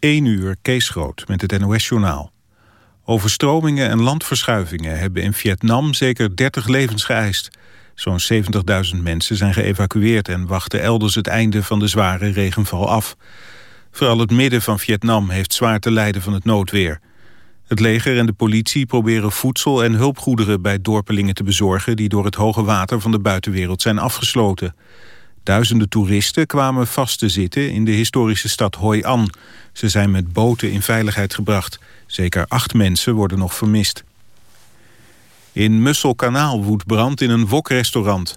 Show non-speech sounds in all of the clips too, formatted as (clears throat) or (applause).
1 uur, Kees Groot, met het NOS-journaal. Overstromingen en landverschuivingen hebben in Vietnam zeker 30 levens geëist. Zo'n 70.000 mensen zijn geëvacueerd en wachten elders het einde van de zware regenval af. Vooral het midden van Vietnam heeft zwaar te lijden van het noodweer. Het leger en de politie proberen voedsel en hulpgoederen bij dorpelingen te bezorgen... die door het hoge water van de buitenwereld zijn afgesloten. Duizenden toeristen kwamen vast te zitten in de historische stad Hoi An. Ze zijn met boten in veiligheid gebracht. Zeker acht mensen worden nog vermist. In Musselkanaal woedt brand in een wokrestaurant.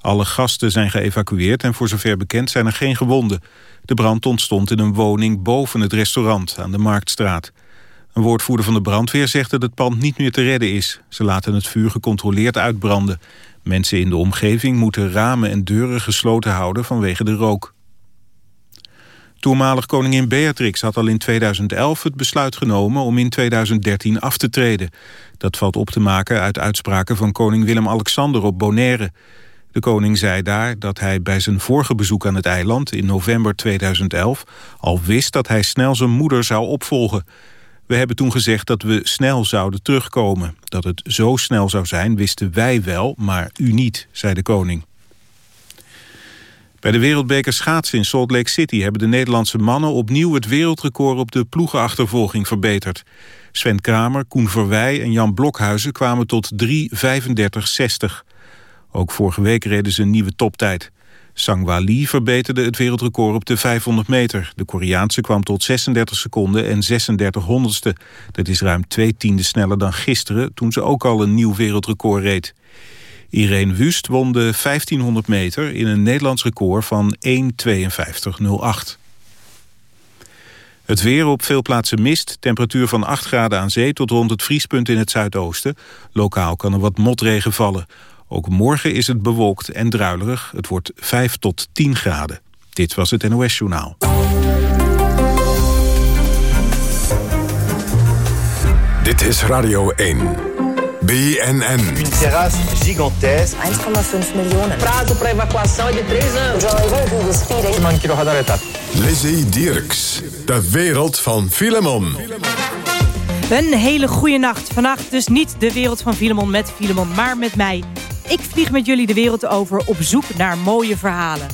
Alle gasten zijn geëvacueerd en voor zover bekend zijn er geen gewonden. De brand ontstond in een woning boven het restaurant aan de Marktstraat. Een woordvoerder van de brandweer zegt dat het pand niet meer te redden is. Ze laten het vuur gecontroleerd uitbranden. Mensen in de omgeving moeten ramen en deuren gesloten houden vanwege de rook. Toenmalig koningin Beatrix had al in 2011 het besluit genomen om in 2013 af te treden. Dat valt op te maken uit uitspraken van koning Willem-Alexander op Bonaire. De koning zei daar dat hij bij zijn vorige bezoek aan het eiland in november 2011 al wist dat hij snel zijn moeder zou opvolgen. We hebben toen gezegd dat we snel zouden terugkomen. Dat het zo snel zou zijn wisten wij wel, maar u niet, zei de koning. Bij de wereldbeker schaatsen in Salt Lake City... hebben de Nederlandse mannen opnieuw het wereldrecord... op de ploegenachtervolging verbeterd. Sven Kramer, Koen Verwij en Jan Blokhuizen kwamen tot 3.35.60. Ook vorige week reden ze een nieuwe toptijd. Sangwa Lee verbeterde het wereldrecord op de 500 meter. De Koreaanse kwam tot 36 seconden en 36 honderdste. Dat is ruim twee tienden sneller dan gisteren... toen ze ook al een nieuw wereldrecord reed. Irene Wust won de 1500 meter in een Nederlands record van 1.52.08. Het weer op veel plaatsen mist. Temperatuur van 8 graden aan zee tot rond het vriespunt in het zuidoosten. Lokaal kan er wat motregen vallen. Ook morgen is het bewolkt en druilerig. Het wordt 5 tot 10 graden. Dit was het NOS Journaal. Dit is Radio 1. BNN. Une terrasse gigantesque. 1,5 miljoen. Prazo para evacuação é de 3 anos. Lizzie Dierks. De wereld van Filemon. Een hele goede nacht. Vannacht dus niet de wereld van Filemon met Filemon, maar met mij. Ik vlieg met jullie de wereld over op zoek naar mooie verhalen.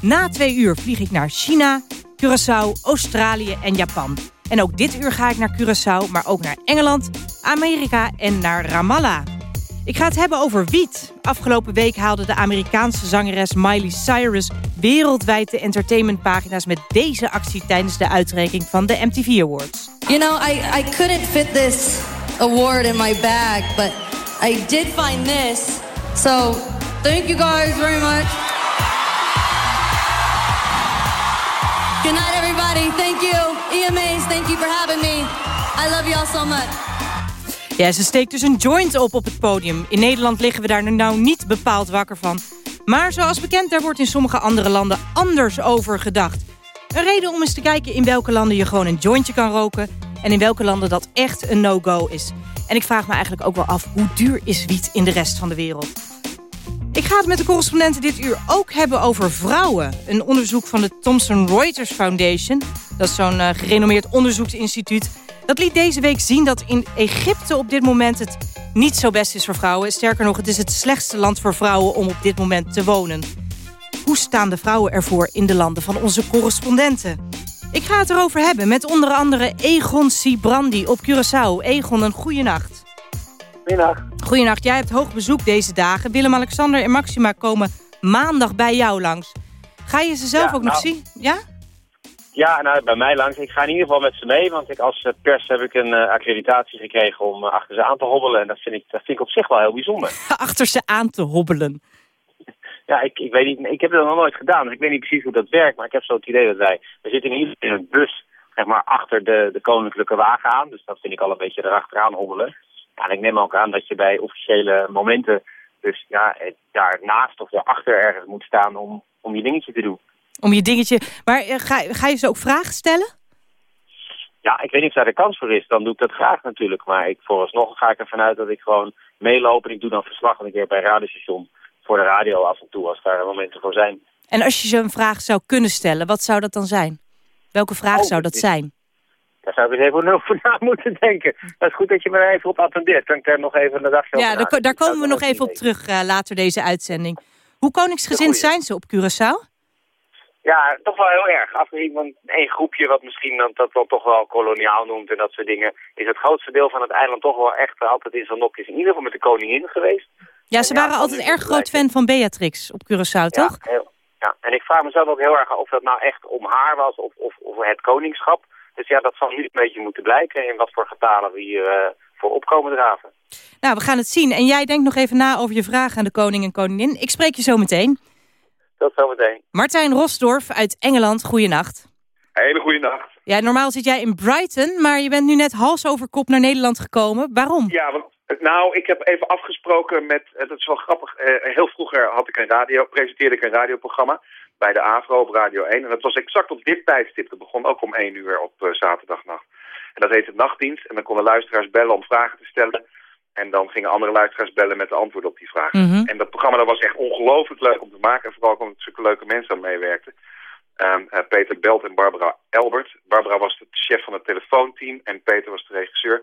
Na twee uur vlieg ik naar China, Curaçao, Australië en Japan. En ook dit uur ga ik naar Curaçao, maar ook naar Engeland, Amerika en naar Ramallah. Ik ga het hebben over wiet. Afgelopen week haalde de Amerikaanse zangeres Miley Cyrus... wereldwijd de entertainmentpagina's met deze actie... tijdens de uitreiking van de MTV Awards. You know, I, I couldn't fit this award in my bag, but I did find this. So, thank you guys very much. Good night, everybody. Thank you. EMA's, thank you for having me. I love you all so much. Ja, ze steekt dus een joint op op het podium. In Nederland liggen we daar nou niet bepaald wakker van. Maar zoals bekend, daar wordt in sommige andere landen anders over gedacht. Een reden om eens te kijken in welke landen je gewoon een jointje kan roken... en in welke landen dat echt een no-go is. En ik vraag me eigenlijk ook wel af, hoe duur is wiet in de rest van de wereld? Ik ga het met de correspondenten dit uur ook hebben over vrouwen. Een onderzoek van de Thomson Reuters Foundation. Dat is zo'n uh, gerenommeerd onderzoeksinstituut. Dat liet deze week zien dat in Egypte op dit moment het niet zo best is voor vrouwen. Sterker nog, het is het slechtste land voor vrouwen om op dit moment te wonen. Hoe staan de vrouwen ervoor in de landen van onze correspondenten? Ik ga het erover hebben met onder andere Egon Sibrandi op Curaçao. Egon, een goede nacht. Goedenacht. Goedenacht, jij hebt hoog bezoek deze dagen. Willem-Alexander en Maxima komen maandag bij jou langs. Ga je ze zelf Ja, ook nog nou. zien? Ja? Ja, nou, bij mij langs. Ik ga in ieder geval met ze mee, want ik, als eh, pers heb ik een eh, accreditatie gekregen om eh, achter ze aan te hobbelen. En dat vind, ik, dat vind ik op zich wel heel bijzonder. (laughs) Achter ze aan te hobbelen. Ja, ik, ik weet niet, ik heb het nog nooit gedaan, dus ik weet niet precies hoe dat werkt. Maar ik heb zo het idee dat wij, we zitten in in een bus, zeg maar, achter de, de koninklijke wagen aan. Dus dat vind ik al een beetje erachteraan hobbelen. Ja, en ik neem ook aan dat je bij officiële momenten, dus ja, daarnaast of daarachter ergens moet staan om, om je dingetje te doen. Om je dingetje... Maar eh, ga, ga je ze ook vragen stellen? Ja, ik weet niet of daar de kans voor is. Dan doe ik dat graag natuurlijk. Maar ik, vooralsnog ga ik ervan uit dat ik gewoon meeloop. En ik doe dan verslag een keer bij een radiostation voor de radio af en toe als daar momenten voor zijn. En als je ze een vraag zou kunnen stellen, wat zou dat dan zijn? Welke vraag Oh, zou dat dit- zijn? Daar zou ik eens even over na (laughs) moeten denken. Dat is goed dat je me even op attendeert. Kan ik er nog even een dagje Ja, daar, daar komen we nog even op terug eh, later deze uitzending. Hoe koningsgezind zijn ze op Curaçao? Ja, toch wel heel erg. Afgezien van één groepje wat misschien dat, dat wel toch wel koloniaal noemt en dat soort dingen, is het grootste deel van het eiland toch wel echt eh, altijd in zijn nopjes. In ieder geval met de koningin geweest. Ja, ze waren altijd nu erg groot fan van Beatrix op Curaçao, toch? Ja, heel, ja, en ik vraag mezelf ook heel erg af of dat nou echt om haar was of, of, of het koningschap. Dus ja, dat zal nu een beetje moeten blijken in wat voor getalen we hier eh, voor opkomen draven. Nou, we gaan het zien. En jij denkt nog even na over je vraag aan de koning en koningin. Ik spreek je zo meteen. Tot zometeen. Martijn Rosdorf uit Engeland, goeienacht. Hele goede nacht. Ja, normaal zit jij in Brighton, maar je bent nu net hals over kop naar Nederland gekomen. Waarom? Ja, want, nou, ik heb even afgesproken met, eh, dat is wel grappig, eh, heel vroeger had ik een radio, presenteerde ik een radioprogramma bij de AVRO op Radio 1. En dat was exact op dit tijdstip. Dat begon ook om 1 uur op eh, zaterdagnacht. En dat heette Nachtdienst. En dan konden luisteraars bellen om vragen te stellen. En dan gingen andere luisteraars bellen met de antwoorden op die vragen. Mhm. En dat programma dat was echt ongelooflijk leuk om te maken. En vooral omdat er zulke leuke mensen aan meewerkten. Ehm, eh, Peter Belt en Barbara Elbert. Barbara was de chef van het telefoonteam en Peter was de regisseur.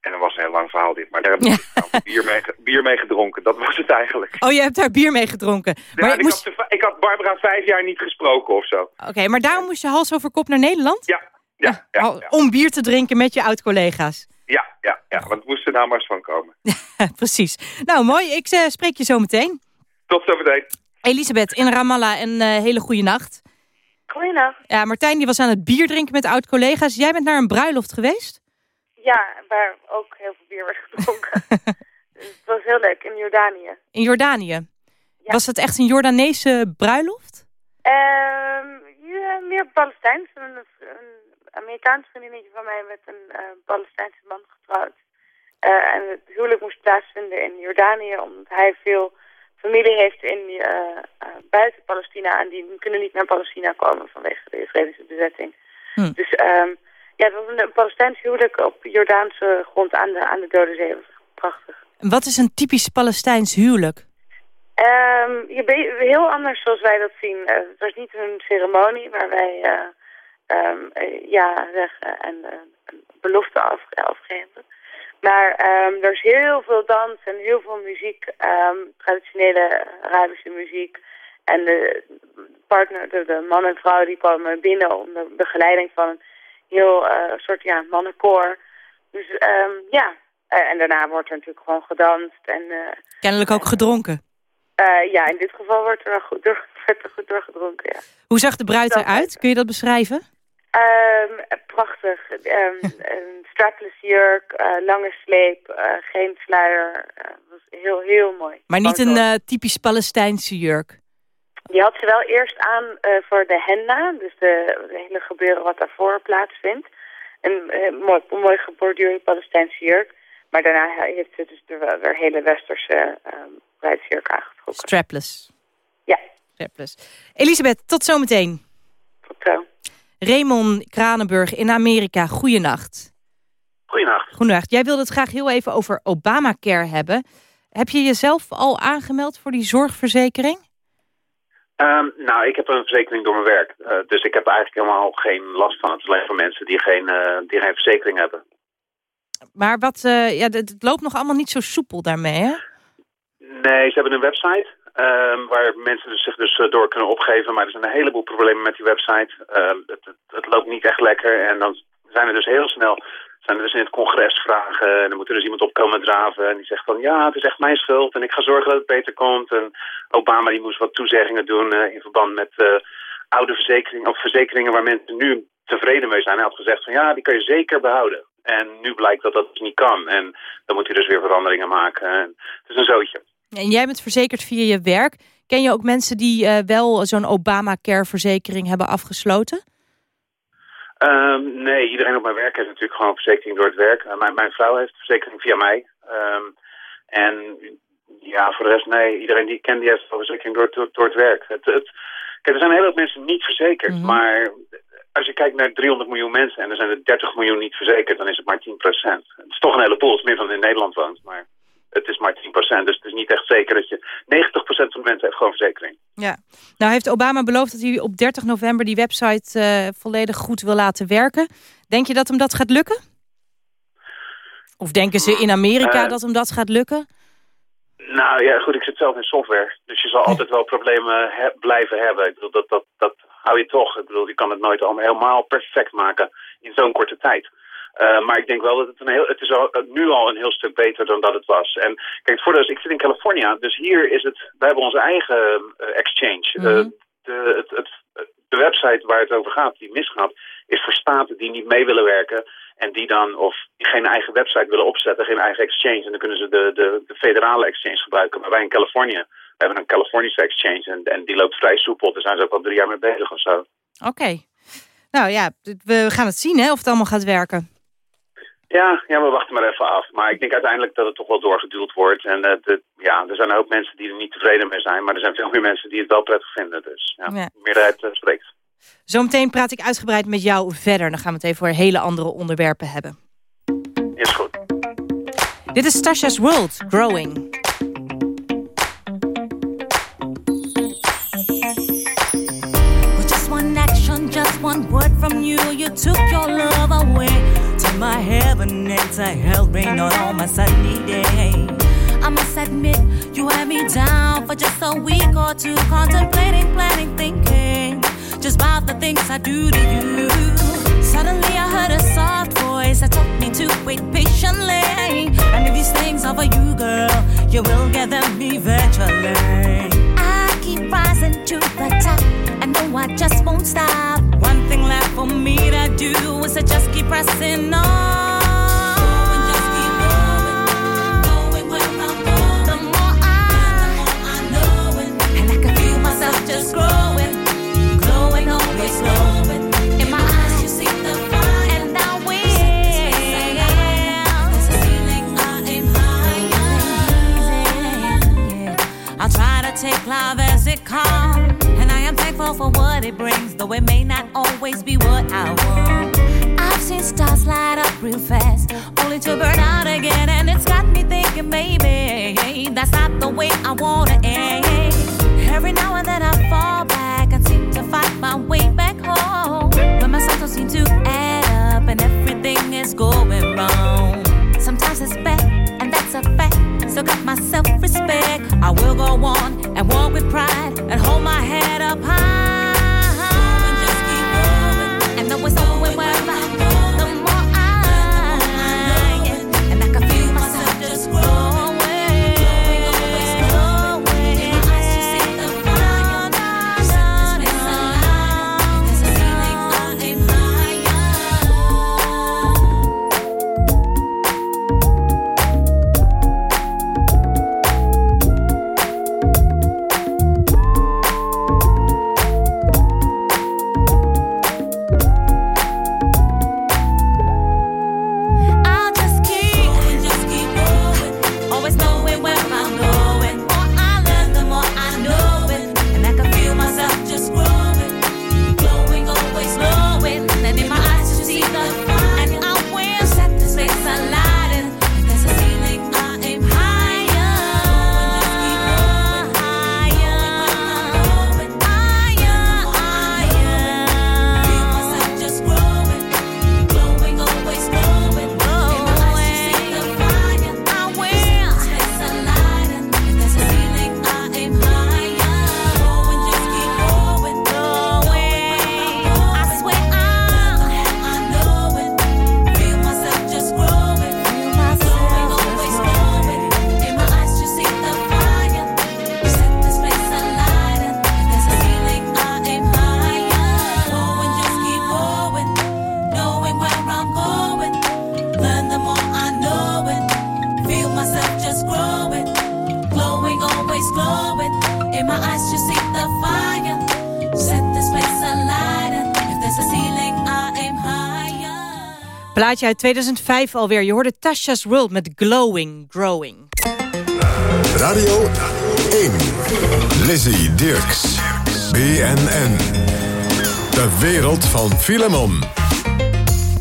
En dat was een heel lang verhaal dit. Maar daar heb ik Ja. bier, mee, bier mee gedronken. Dat was het eigenlijk. Oh, je hebt daar bier mee gedronken. Maar, ik moest... had, ik had Barbara vijf jaar niet gesproken of zo. Oké, maar daarom moest je hals over kop naar Nederland? Ja, ja, ja. Om bier te drinken met je oud-collega's. Ja, ja, ja, want het moest er nou maar eens van komen. (laughs) Precies. Nou, mooi. Ik eh, spreek je zo meteen. Tot zometeen. Elisabeth in Ramallah, een eh, hele goede nacht. Goeienacht. Ja, Martijn die was aan het bier drinken met oud-collega's. Jij bent naar een bruiloft geweest? Ja, waar ook heel veel bier werd gedronken. Dus (laughs) het was heel leuk in Jordanië. In Jordanië. Was het echt een Jordaanese bruiloft? Ehm ja, meer Palestijns. Een, een Amerikaans vriendinnetje van mij met een eh, Palestijnse man getrouwd. Eh, en het huwelijk moest plaatsvinden in Jordanië, omdat hij veel familie heeft in eh, buiten Palestina. En die kunnen niet naar Palestina komen vanwege de Israëlische bezetting. Hm. Dus ehm ja, het was een, een Palestijns huwelijk op Jordaanse grond aan de, aan de Dode Zee. Dat was prachtig. Wat is een typisch Palestijns huwelijk? Ehm je heel anders zoals wij dat zien. Het was niet een ceremonie waar wij ehm, eh, ja zeggen en eh, een belofte af, afgeven. Maar ehm, er is heel veel dans en heel veel muziek, ehm, traditionele Arabische muziek. En de partner, de, de man en vrouw, die komen binnen onder begeleiding van een heel eh, soort ja, mannenkoor. Dus ehm, ja, Eh, en daarna wordt er natuurlijk gewoon gedanst en... eh, Kennelijk ook gedronken. eh, ja, in dit geval wordt er goed, door, (laughs) werd er goed doorgedronken, ja. Hoe zag de bruid eruit? Kun je dat beschrijven? Ehm, eh, prachtig. Ehm, (laughs) een strapless jurk, eh, lange sleep, eh, geen sluier. Eh, was heel, heel mooi. Maar niet een typisch Palestijnse jurk. Die had ze wel eerst aan voor de henna, dus de, de hele gebeuren wat daarvoor plaatsvindt. Een mooi, mooi geborduurde Palestijnse jurk. Maar daarna heeft ze dus de, de hele westerse ehm bruidsjurk aangetrokken. Strapless. Ja. Strapless. Elisabeth, tot zometeen. Tot zo. Raymond Kranenburg in Amerika, goeienacht. Goedenacht. Goedenacht. Jij wilde het graag heel even over Obamacare hebben. Heb je jezelf al aangemeld voor die zorgverzekering? Ehm, nou, ik heb een verzekering door mijn werk. Eh, dus ik heb eigenlijk helemaal geen last van. Het is alleen voor mensen die geen, eh, die geen verzekering hebben. Maar wat, eh, ja, het het loopt nog allemaal niet zo soepel daarmee, hè? Nee, ze hebben een website ehm, waar mensen dus zich dus eh, door kunnen opgeven. Maar er zijn een heleboel problemen met die website. Ehm, het, het, het loopt niet echt lekker. En dan zijn er dus heel snel zijn er dus in het congres vragen. En dan moet er dus iemand op komen draven. En die zegt van ja, het is echt mijn schuld. En ik ga zorgen dat het beter komt. En Obama die moest wat toezeggingen doen eh, in verband met eh, oude verzekeringen. Of verzekeringen waar mensen nu tevreden mee zijn. Hij had gezegd van ja, die kan je zeker behouden. En nu blijkt dat dat dus niet kan. En dan moet hij dus weer veranderingen maken. En het is een zootje. En jij bent verzekerd via je werk. Ken je ook mensen die eh, wel zo'n Obamacare-verzekering hebben afgesloten? Ehm, nee, iedereen op mijn werk heeft natuurlijk gewoon een verzekering door het werk. Uh, mijn, mijn vrouw heeft verzekering via mij. Ehm, en ja, voor de rest nee. Iedereen die ik ken die heeft verzekering door, door, door het werk. Het, het, kijk, er zijn een hele hoop mensen niet verzekerd. Mhm. Maar als je kijkt naar 300 miljoen mensen en er zijn er 30 miljoen niet verzekerd, dan is het maar 10 procent. Het is toch een heleboel. Het is meer dan in Nederland woont. Maar het is maar 10%. Dus het is niet echt zeker dat je... 90% van de mensen heeft gewoon verzekering. Ja. Nou heeft Obama beloofd dat hij op 30 november die website uh, volledig goed wil laten werken. Denk je dat hem dat gaat lukken? Of denken ze in Amerika uh, dat hem dat gaat lukken? Nou ja, goed, ik zit zelf in software. Dus je zal altijd wel problemen he blijven hebben. Ik bedoel, dat, dat, dat hou je toch. Ik bedoel, je kan het nooit allemaal helemaal perfect maken in zo'n korte tijd. Uh, maar ik denk wel dat het een heel, het is al, nu al een heel stuk beter dan dat het was. En kijk, voor dus, ik zit in California, dus hier is het, we hebben onze eigen uh, exchange. Mm -hmm. uh, de, het, het, de website waar het over gaat, die misgaat, is voor staten die niet mee willen werken. En die dan, of die geen eigen website willen opzetten, geen eigen exchange. En dan kunnen ze de, de, de federale exchange gebruiken. Maar wij in Californië, we hebben een Californische exchange en, en die loopt vrij soepel. Daar zijn ze ook al drie jaar mee bezig of zo. Oké. Okay. Nou ja, we gaan het zien hè, of het allemaal gaat werken. Ja, ja, we wachten maar even af. Maar ik denk uiteindelijk dat het toch wel doorgeduwd wordt. En uh, de, ja, er zijn een hoop mensen die er niet tevreden mee zijn. Maar er zijn veel meer mensen die het wel prettig vinden. Dus ja, ja. de meerderheid uh, spreekt. Zometeen praat ik uitgebreid met jou verder. Dan gaan we het even voor hele andere onderwerpen hebben. Is goed. Dit is Tasha's World, Growing. Just one action, just one word from you. You took your love away. To my heaven and to hell rain on all my sunny days. I must admit, you had me down for just a week or two, contemplating, planning, thinking just about the things I do to you. Suddenly I heard a soft voice that told me to wait patiently. And if these things are for you, girl, you will get them eventually. I keep rising to the top. I know I just won't stop. One thing left for me to do is to just keep pressing on. Take life as it comes, and I am thankful for what it brings, though it may not always be what I want. I've seen stars light up real fast, only to burn out again, and it's got me thinking, maybe that's not the way I wanna end. Every now and then I fall back and seem to find my way to add up and everything is going wrong. Sometimes it's bad, and that's a fact. Still got my self respect. I will go on and walk with pride and hold my head up high. And though it's going well, plaatje uit 2005 alweer. Je hoorde Tasha's World met Glowing, Growing. Radio 1. Lizzie Dirks. BNN. De wereld van Filemon.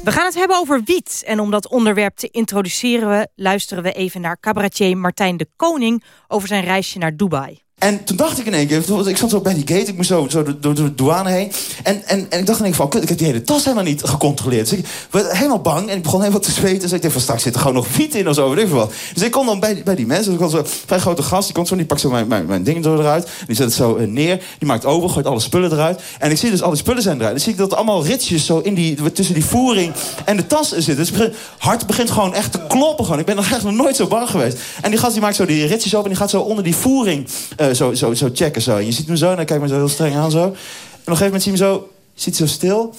We gaan het hebben over wiet. En om dat onderwerp te introduceren, we, luisteren we even naar cabaretier Martijn de Koning... over zijn reisje naar Dubai. En toen dacht ik in één keer, ik zat zo bij die gate, ik moest zo, zo door, de douane heen. En, en, en ik dacht in één keer van, kut, ik heb die hele tas helemaal niet gecontroleerd. Dus ik werd helemaal bang en ik begon helemaal te zweten. Dus ik dacht van, straks zit er gewoon nog wiet in of zo, weet ik wat. Dus ik kon dan bij, bij die mensen, dus ik had zo'n vrij grote gast, die komt zo, die pakt zo mijn, mijn, dingen zo eruit. Die zet het zo eh, neer, die maakt open, gooit alle spullen eruit. En ik zie dus al die spullen zijn eruit. Dan zie ik dat er allemaal ritsjes zo in die, tussen die voering en de tas zitten. Dus het hart begint gewoon echt te kloppen gewoon. Ik ben nog echt nog nooit zo bang geweest. En die gast die maakt zo die ritsjes open en die gaat zo onder die voering uh, zo, zo, zo checken zo. En je ziet hem zo en dan kijkt me zo heel streng aan zo. En op een gegeven moment zie je hem zo, ziet zo stil.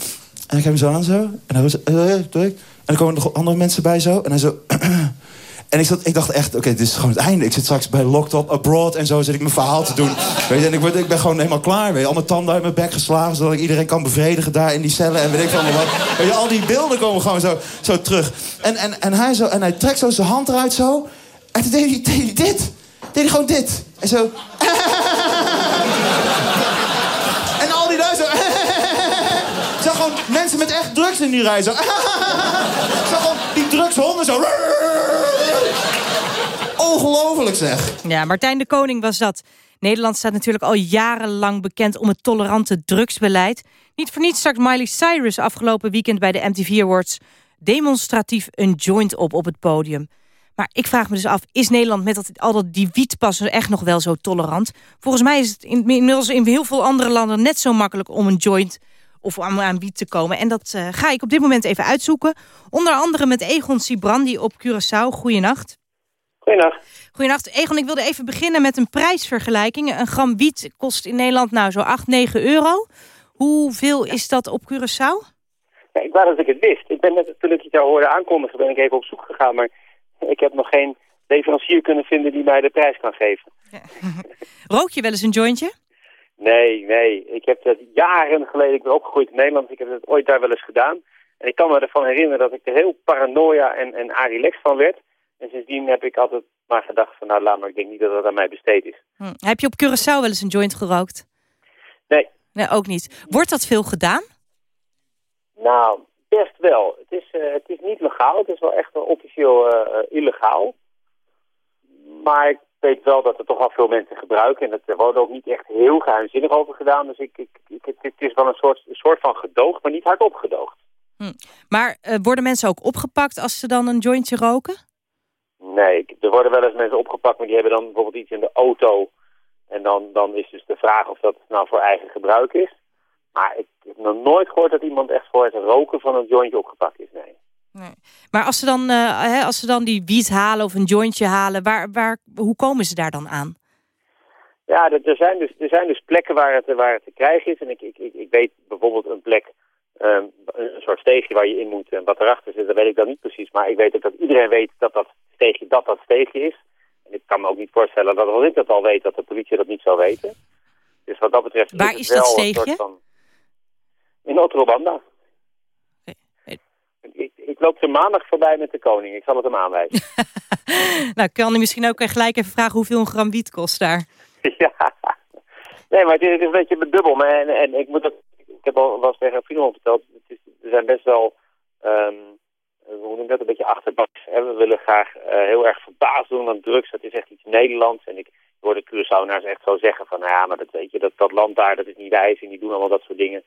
En dan kijk hem zo aan zo. En dan, uh, en dan komen er nog andere mensen bij zo. En hij zo... (clears throat) En ik, zat, ik dacht echt, oké, dit is gewoon het einde. Ik zit straks bij Locked Up Abroad en zo zit ik mijn verhaal te doen. (laughs) Weet je, en ik, word, ik ben gewoon helemaal klaar. Weet je, al mijn tanden uit mijn bek geslagen... zodat ik iedereen kan bevredigen daar in die cellen en weet ik van wat. Weet je, al die beelden komen gewoon zo, zo terug. En, en, en, hij zo, en hij trekt zo zijn hand eruit zo. En toen deed hij, deed hij dit. Deed hij gewoon dit. En zo... en al die lui zo... Zag gewoon mensen met echt drugs in die rij zo... Zag gewoon die drugshonden zo... Ongelooflijk zeg. Ja, Martijn de Koning was dat. Nederland staat natuurlijk al jarenlang bekend om het tolerante drugsbeleid. Niet voor niets stak Miley Cyrus afgelopen weekend bij de MTV Awards... demonstratief een joint op op het podium. Maar ik vraag me dus af, is Nederland met dat, al dat die wietpassen echt nog wel zo tolerant? Volgens mij is het inmiddels in heel veel andere landen net zo makkelijk om een joint of aan, aan wiet te komen. En dat uh, ga ik op dit moment even uitzoeken. Onder andere met Egon Sibrandi op Curaçao. Goeienacht. Goeienacht. Goeienacht. Egon, ik wilde even beginnen met een prijsvergelijking. Een gram wiet kost in Nederland nou zo 8, 9 euro. Hoeveel is dat op Curaçao? Ja, ik wou dat ik het wist. Ik ben net, toen ik het jou hoorde aankondigen, ben ik even op zoek gegaan. Maar ik heb nog geen leverancier kunnen vinden die mij de prijs kan geven. Ja. (laughs) Rook je wel eens een jointje? Nee, nee. Ik heb dat jaren geleden, ik ben opgegroeid in Nederland, ik heb het ooit daar wel eens gedaan. En ik kan me ervan herinneren dat ik er heel paranoia en, en arilex van werd. En sindsdien heb ik altijd maar gedacht van nou laat maar, ik denk niet dat dat aan mij besteed is. Hm. Heb je op Curaçao wel eens een joint gerookt? Nee. Nee, ook niet. Wordt dat veel gedaan? Nou, best wel. Het is, uh, het is niet legaal, het is wel echt wel officieel uh, illegaal. Maar ik weet wel dat er toch al veel mensen gebruiken. En er wordt ook niet echt heel geheimzinnig over gedaan. Dus ik, ik, ik, het is wel een soort, een soort van gedoogd, maar niet hardop gedoogd. Hm. Maar worden mensen ook opgepakt als ze dan een jointje roken? Nee, er worden wel eens mensen opgepakt, maar die hebben dan bijvoorbeeld iets in de auto. En dan, dan is dus de vraag of dat nou voor eigen gebruik is. Maar ik heb nog nooit gehoord dat iemand echt voor het roken van een jointje opgepakt is, nee. nee. Maar als ze, dan, uh, hè, als ze dan die wiet halen of een jointje halen, waar, waar, hoe komen ze daar dan aan? Ja, er zijn dus, er zijn dus plekken waar het, waar het te krijgen is. En ik, ik, ik weet bijvoorbeeld een plek, um, een soort steegje waar je in moet. En wat erachter zit, dat weet ik dan niet precies. Maar ik weet ook dat iedereen weet dat dat steegje dat dat steegje is. En ik kan me ook niet voorstellen dat als ik dat al weet, dat de politie dat niet zou weten. Dus wat dat betreft... Waar is, is wel dat steegje? Van, in Otrobanda. Ik, ik, loop er maandag voorbij met de koning. Ik zal het hem aanwijzen. (laughs) nou, kan u misschien ook gelijk even vragen hoeveel een gram wiet kost daar? (laughs) ja. Nee, maar het is, een beetje bedubbel. Maar en, en ik moet dat, ik heb al was tegen een vriend verteld. Het is, er zijn best wel, um, hoe noem dat, een beetje achterbaks. We willen graag uh, heel erg verbaasd doen aan drugs. Dat is echt iets Nederlands. En ik hoorde Curaçaonaars echt zo zeggen van, nou ja, maar dat weet je, dat, dat land daar, dat is niet wijs en die doen allemaal dat soort dingen.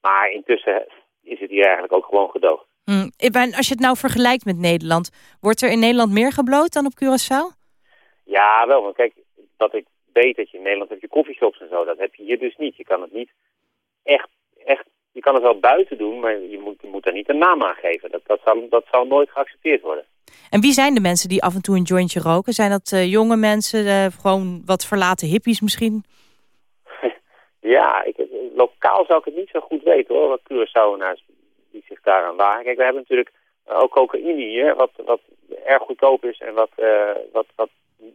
Maar intussen is het hier eigenlijk ook gewoon gedoogd. Hmm. Als je het nou vergelijkt met Nederland, wordt er in Nederland meer gebloot dan op Curaçao? Ja, wel. Want kijk, wat ik weet dat je in Nederland heb je koffieshops en zo. Dat heb je hier dus niet. Je kan het niet echt, echt je kan het wel buiten doen, maar je moet, je moet daar niet een naam aan geven. Dat, dat, zal, dat zal nooit geaccepteerd worden. En wie zijn de mensen die af en toe een jointje roken? Zijn dat uh, jonge mensen, uh, gewoon wat verlaten hippies misschien? Ja, ik, lokaal zou ik het niet zo goed weten hoor, wat Curaçaoenaars die zich daaraan waren. Kijk, we hebben natuurlijk ook cocaïne hier, wat, wat erg goedkoop is en wat, uh, wat, wat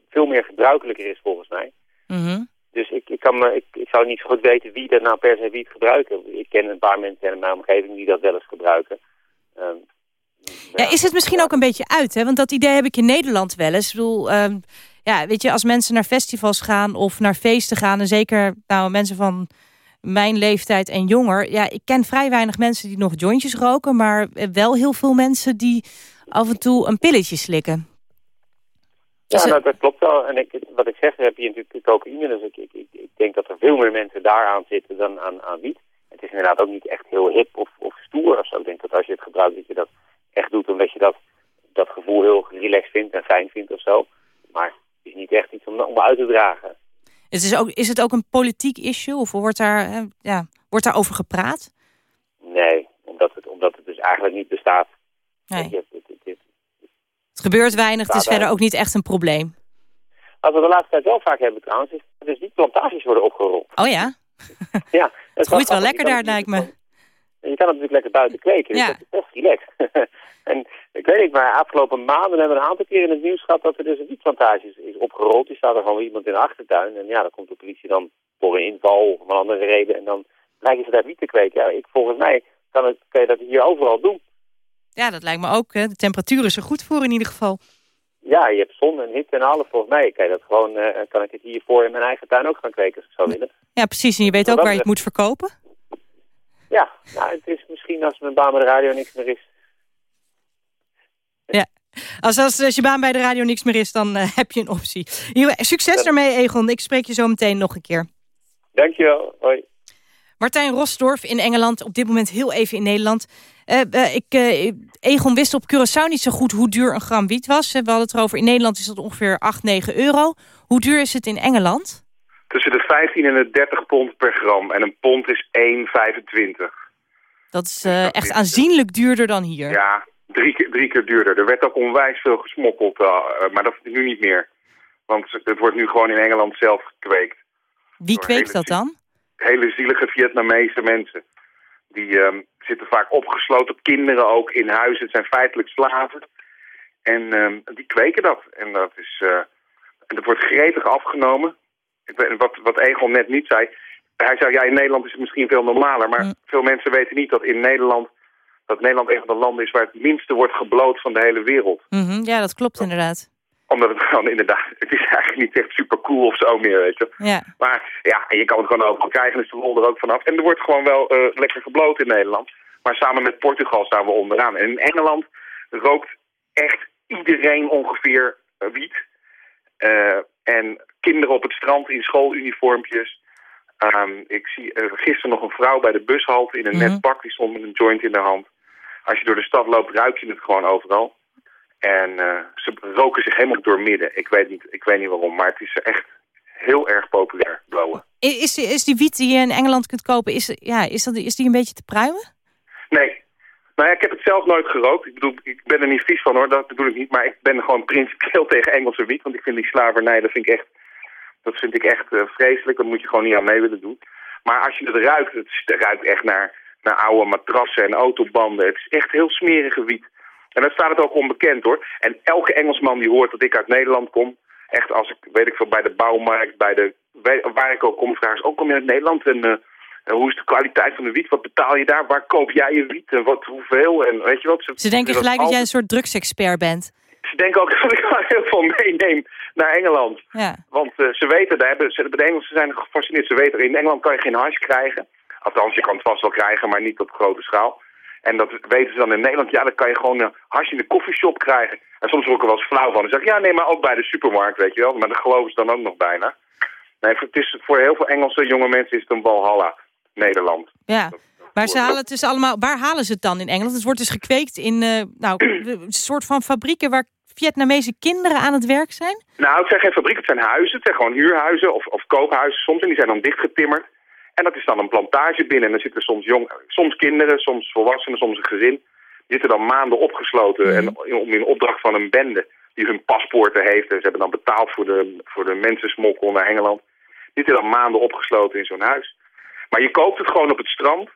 veel meer gebruikelijker is volgens mij. Mm -hmm. Dus ik, ik, kan me, ik, ik zou niet zo goed weten wie dat nou per se wie het gebruiken. Ik ken een paar mensen in mijn omgeving die dat wel eens gebruiken. Um, ja, is het misschien ook een beetje uit, hè? Want dat idee heb ik in Nederland wel eens. Ik bedoel, um, ja, weet je, als mensen naar festivals gaan of naar feesten gaan... en zeker nou, mensen van mijn leeftijd en jonger... ja, ik ken vrij weinig mensen die nog jointjes roken... maar wel heel veel mensen die af en toe een pilletje slikken. Ja, nou, dat klopt wel. En ik, wat ik zeg, heb je natuurlijk cocaïne. Dus ik, ik, ik, denk dat er veel meer mensen daaraan zitten dan aan, aan wiet. Het is inderdaad ook niet echt heel hip of, of stoer of zo. Ik denk dat als je het gebruikt, dat je dat echt doet omdat je dat, dat gevoel heel relaxed vindt en fijn vindt of zo. Maar is niet echt iets om, om uit te dragen. Het is, ook, is het ook een politiek issue of wordt daar, eh, ja, wordt daar over gepraat? Nee, omdat het, omdat het dus eigenlijk niet bestaat. Nee. Het, het, het, het gebeurt weinig, het is verder ook niet echt een probleem. Wat we de laatste tijd wel vaak hebben trouwens, is dat dus die plantages worden opgerold. Oh ja? (laughs) ja. Het groeit wel lekker daar, lijkt me. Je kan het natuurlijk lekker buiten kweken, dus Ja. dat is best relaxed. (laughs) en ik weet niet, maar afgelopen maanden hebben we een aantal keer in het nieuws gehad dat er dus een wietplantage is, is opgerold. Die staat er gewoon iemand in de achtertuin. En ja, dan komt de politie dan voor een inval of een andere reden. En dan lijken ze daar wiet te kweken. Ja, ik, volgens mij kan, het, kan je dat hier overal doen. Ja, dat lijkt me ook. Hè. De temperatuur is er goed voor in ieder geval. Ja, je hebt zon en hitte en alles. Volgens mij kan, je dat gewoon, eh, kan ik het hiervoor in mijn eigen tuin ook gaan kweken als ik zou willen. Ja, precies. En je weet ook waar je het moet verkopen. Ja, nou, het is misschien als mijn baan bij de radio niks meer is. Ja. Als, als, als je baan bij de radio niks meer is, dan eh, heb je een optie. Succes daarmee, Egon. Ik spreek je zo meteen nog een keer. Dankjewel. Hoi. Martijn Rosdorf in Engeland, op dit moment heel even in Nederland. Eh, eh, ik, Egon wist op Curaçao niet zo goed hoe duur een gram wiet was. We hadden het erover, in Nederland is dat ongeveer 8, 9 euro. Hoe duur is het in Engeland? Tussen de 15 en de 30 pond per gram. En een pond is 1,25. Dat is echt aanzienlijk duurder dan hier. Ja, drie keer, drie keer duurder. Er werd ook onwijs veel gesmokkeld, eh, eh, maar dat is nu niet meer. Want het wordt nu gewoon in Engeland zelf gekweekt. Wie kweekt dat dan? Hele zielige Vietnamese mensen. Die ehm, zitten vaak opgesloten, kinderen ook in huizen. Het zijn feitelijk slaven. En ehm, die kweken dat. En dat, is, eh, en dat wordt gretig afgenomen. Ik weet, wat, wat Egon net niet zei. Hij zei, ja, in Nederland is het misschien veel normaler. Maar veel mensen weten niet dat in Nederland... dat Nederland een van de landen is waar het minste wordt gebloot van de hele wereld. Mhm, ja, dat klopt inderdaad. Omdat het gewoon inderdaad... Het is eigenlijk niet echt super cool of zo meer, weet je. Ja. Maar ja, en je kan het gewoon overal krijgen, dus de lol er ook vanaf. En er wordt gewoon wel eh, lekker gebloot in Nederland. Maar samen met Portugal staan we onderaan. En in Engeland rookt echt iedereen ongeveer eh, wiet. Eh, en kinderen op het strand in schooluniformpjes. Ehm, ik zie gisteren nog een vrouw bij de bushalte in een net pak. Die stond met een joint in de hand. Als je door de stad loopt, ruik je het gewoon overal. En eh, ze roken zich helemaal door midden. Ik weet, niet, ik weet niet waarom, maar het is echt heel erg populair, blowen. Is die, is die wiet die je in Engeland kunt kopen, is, ja, is, dat, is die een beetje te pruimen? Nee. Nou ja, ik heb het zelf nooit gerookt. Ik bedoel, ik ben er niet vies van hoor, dat bedoel ik niet. Maar ik ben gewoon (laughs) principieel tegen Engelse wiet. Want ik vind die slavernij, dat vind ik echt, dat vind ik echt eh, vreselijk. Dat moet je gewoon niet aan mee willen doen. Maar als je het ruikt, het ruikt echt naar, naar oude matrassen en autobanden. Het is echt heel smerige wiet. En dan staat het ook onbekend hoor. En elke Engelsman die hoort dat ik uit Nederland kom... echt als ik, weet ik veel, bij de bouwmarkt, bij de, waar ik ook kom... vragen ze, oh, kom je uit Nederland en... eh, en hoe is de kwaliteit van de wiet? Wat betaal je daar? Waar koop jij je wiet? En wat, hoeveel? En weet je wat? Ze denken dat gelijk dat jij een soort drugsexpert bent. Ze denken ook (laughs) dat ik wel heel veel meeneem naar Engeland. Ja. Want eh, ze weten, daar hebben, ze, de Engelsen zijn gefascineerd. Ze weten, in Engeland kan je geen hash krijgen. Althans, je kan het vast wel krijgen, maar niet op grote schaal. En dat weten ze dan in Nederland. Ja, dan kan je gewoon een hash in de koffieshop krijgen. En soms word ik er wel eens flauw van. Dan zeg ik, ja, nee, maar ook bij de supermarkt, weet je wel. Maar dat geloven ze dan ook nog bijna. Nee, het is, voor heel veel Engelse jonge mensen is het een Walhalla, Nederland. Ja. Maar ze halen het dus allemaal. Waar halen ze het dan in Engeland? Het wordt dus gekweekt in eh, nou, (clears throat) een soort van fabrieken waar Vietnamese kinderen aan het werk zijn. Nou, het zijn geen fabrieken, het zijn huizen. Het zijn gewoon huurhuizen of, of koophuizen soms. En die zijn dan dichtgetimmerd. En dat is dan een plantage binnen. En dan zitten soms, jong, soms kinderen, soms volwassenen, soms een gezin. Die zitten dan maanden opgesloten. En in, in opdracht van een bende die hun paspoorten heeft. En ze hebben dan betaald voor de, voor de mensensmokkel naar Engeland. Die zitten dan maanden opgesloten in zo'n huis. Maar je koopt het gewoon op het strand.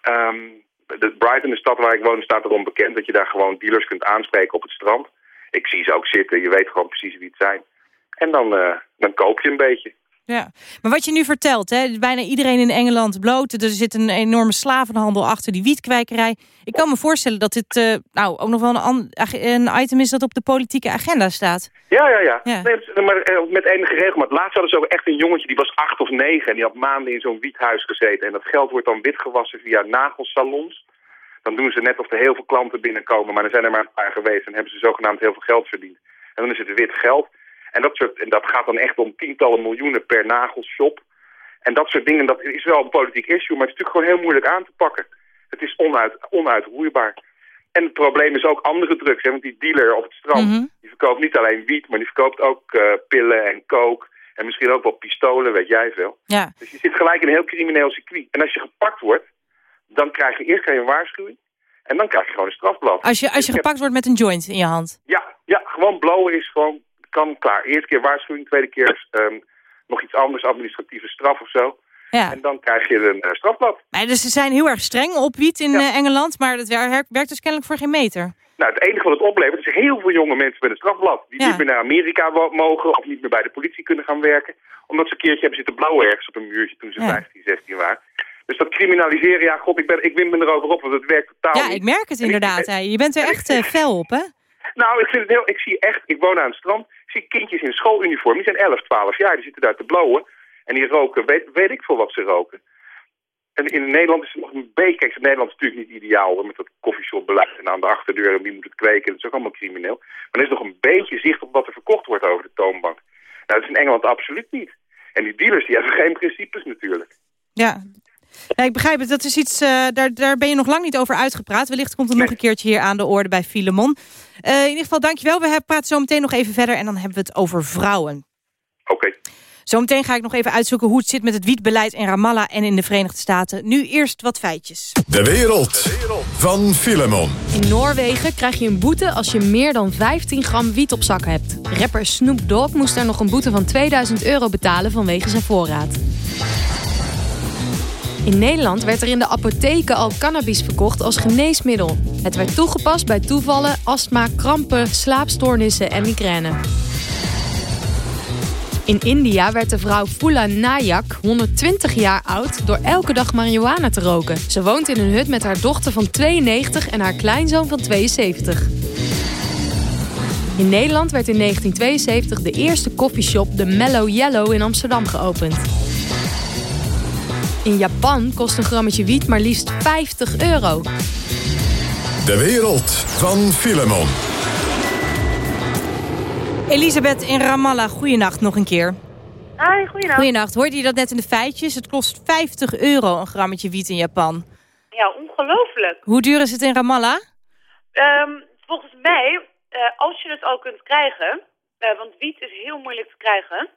Ehm, de Brighton, de stad waar ik woon, staat erom bekend dat je daar gewoon dealers kunt aanspreken op het strand. Ik zie ze ook zitten, je weet gewoon precies wie het zijn. En dan, eh, dan koop je een beetje. Ja, maar wat je nu vertelt, hè, bijna iedereen in Engeland bloot. Er zit een enorme slavenhandel achter die wietkwijkerij. Ik kan me voorstellen dat dit uh, nou, ook nog wel een, een, item is dat op de politieke agenda staat. Ja, ja, ja. ja. Nee, maar uh, met enige regelmaat. Laatst hadden ze ook echt een jongetje, die was acht of negen... en die had maanden in zo'n wiethuis gezeten. En dat geld wordt dan witgewassen via nagelsalons. Dan doen ze net of er heel veel klanten binnenkomen... maar er zijn er maar een paar geweest en hebben ze zogenaamd heel veel geld verdiend. En dan is het wit geld... En dat, soort, en dat gaat dan echt om tientallen miljoenen per nagelshop. En dat soort dingen, dat is wel een politiek issue, maar het is natuurlijk gewoon heel moeilijk aan te pakken. Het is onuit, onuitroeibaar. En het probleem is ook andere drugs. Hè? Want die dealer op het strand, Mhm. die verkoopt niet alleen wiet, maar die verkoopt ook eh, pillen en coke. En misschien ook wel pistolen, weet jij veel. Ja. Dus je zit gelijk in een heel crimineel circuit. En als je gepakt wordt, dan krijg je eerst krijg je een waarschuwing. En dan krijg je gewoon een strafblad. Als je, als je gepakt wordt met een joint in je hand. ja, ja, gewoon blowen is gewoon, kan klaar. Eerste keer waarschuwing, tweede keer ehm, nog iets anders, administratieve straf of zo. Ja. En dan krijg je een eh, strafblad. Maar dus ze zijn heel erg streng op wiet in eh, Engeland, maar dat wer- werkt dus kennelijk voor geen meter. Nou, het enige wat het oplevert is heel veel jonge mensen met een strafblad. Die Ja. niet meer naar Amerika mogen of niet meer bij de politie kunnen gaan werken. Omdat ze een keertje hebben zitten blauwen ergens op een muurtje toen ze Ja. 15, 16 waren. Dus dat criminaliseren, ja, god, ik, ben, ik win me erover op, want het werkt totaal Ja, niet. ik merk het ik- inderdaad. Je bent er echt eh, fel op, hè? Nou, ik vind het heel... Ik zie echt... Ik woon aan het strand. Zie kindjes in schooluniform. Die zijn 11, 12 jaar. Die zitten daar te blowen. En die roken... Weet, weet ik veel wat ze roken. En in Nederland is het nog een beetje... Kijk, Nederland is natuurlijk niet ideaal. Met dat koffieshopbeleid. En aan de achterdeur. En wie moet het kweken. Dat is ook allemaal crimineel. Maar er is nog een beetje zicht op wat er verkocht wordt over de toonbank. Nou, dat is in Engeland absoluut niet. En die dealers, die hebben geen principes natuurlijk. Ja. Ja, ik begrijp het. Dat is iets, eh, daar, daar ben je nog lang niet over uitgepraat. Wellicht komt het nog een keertje hier aan de orde bij Filemon. Eh, in ieder geval, dankjewel. We hebben- praten zo meteen nog even verder en dan hebben we het over vrouwen. Oké. Zometeen ga ik nog even uitzoeken hoe het zit met het wietbeleid in Ramallah en in de Verenigde Staten. Nu eerst wat feitjes. De wereld van Filemon. In Noorwegen krijg je een boete als je meer dan 15 gram wiet op zak hebt. Rapper Snoop Dogg moest er nog een boete van 2000 euro betalen vanwege zijn voorraad. In Nederland werd er in de apotheken al cannabis verkocht als geneesmiddel. Het werd toegepast bij toevallen, astma, krampen, slaapstoornissen en migraine. In India werd de vrouw Phula Nayak 120 jaar oud door elke dag marihuana te roken. Ze woont in een hut met haar dochter van 92 en haar kleinzoon van 72. In Nederland werd in 1972 de eerste koffieshop, de Mellow Yellow, in Amsterdam geopend. In Japan kost een grammetje wiet maar liefst 50 euro. De wereld van Filemon. Elisabeth in Ramallah, goeienacht nog een keer. Hoi, goeienacht. Goeienacht. Hoorde je dat net in de feitjes? Het kost 50 euro een grammetje wiet in Japan. Ja, ongelooflijk. Hoe duur is het in Ramallah? Ehm, volgens mij, eh, als je het al kunt krijgen, eh, want wiet is heel moeilijk te krijgen,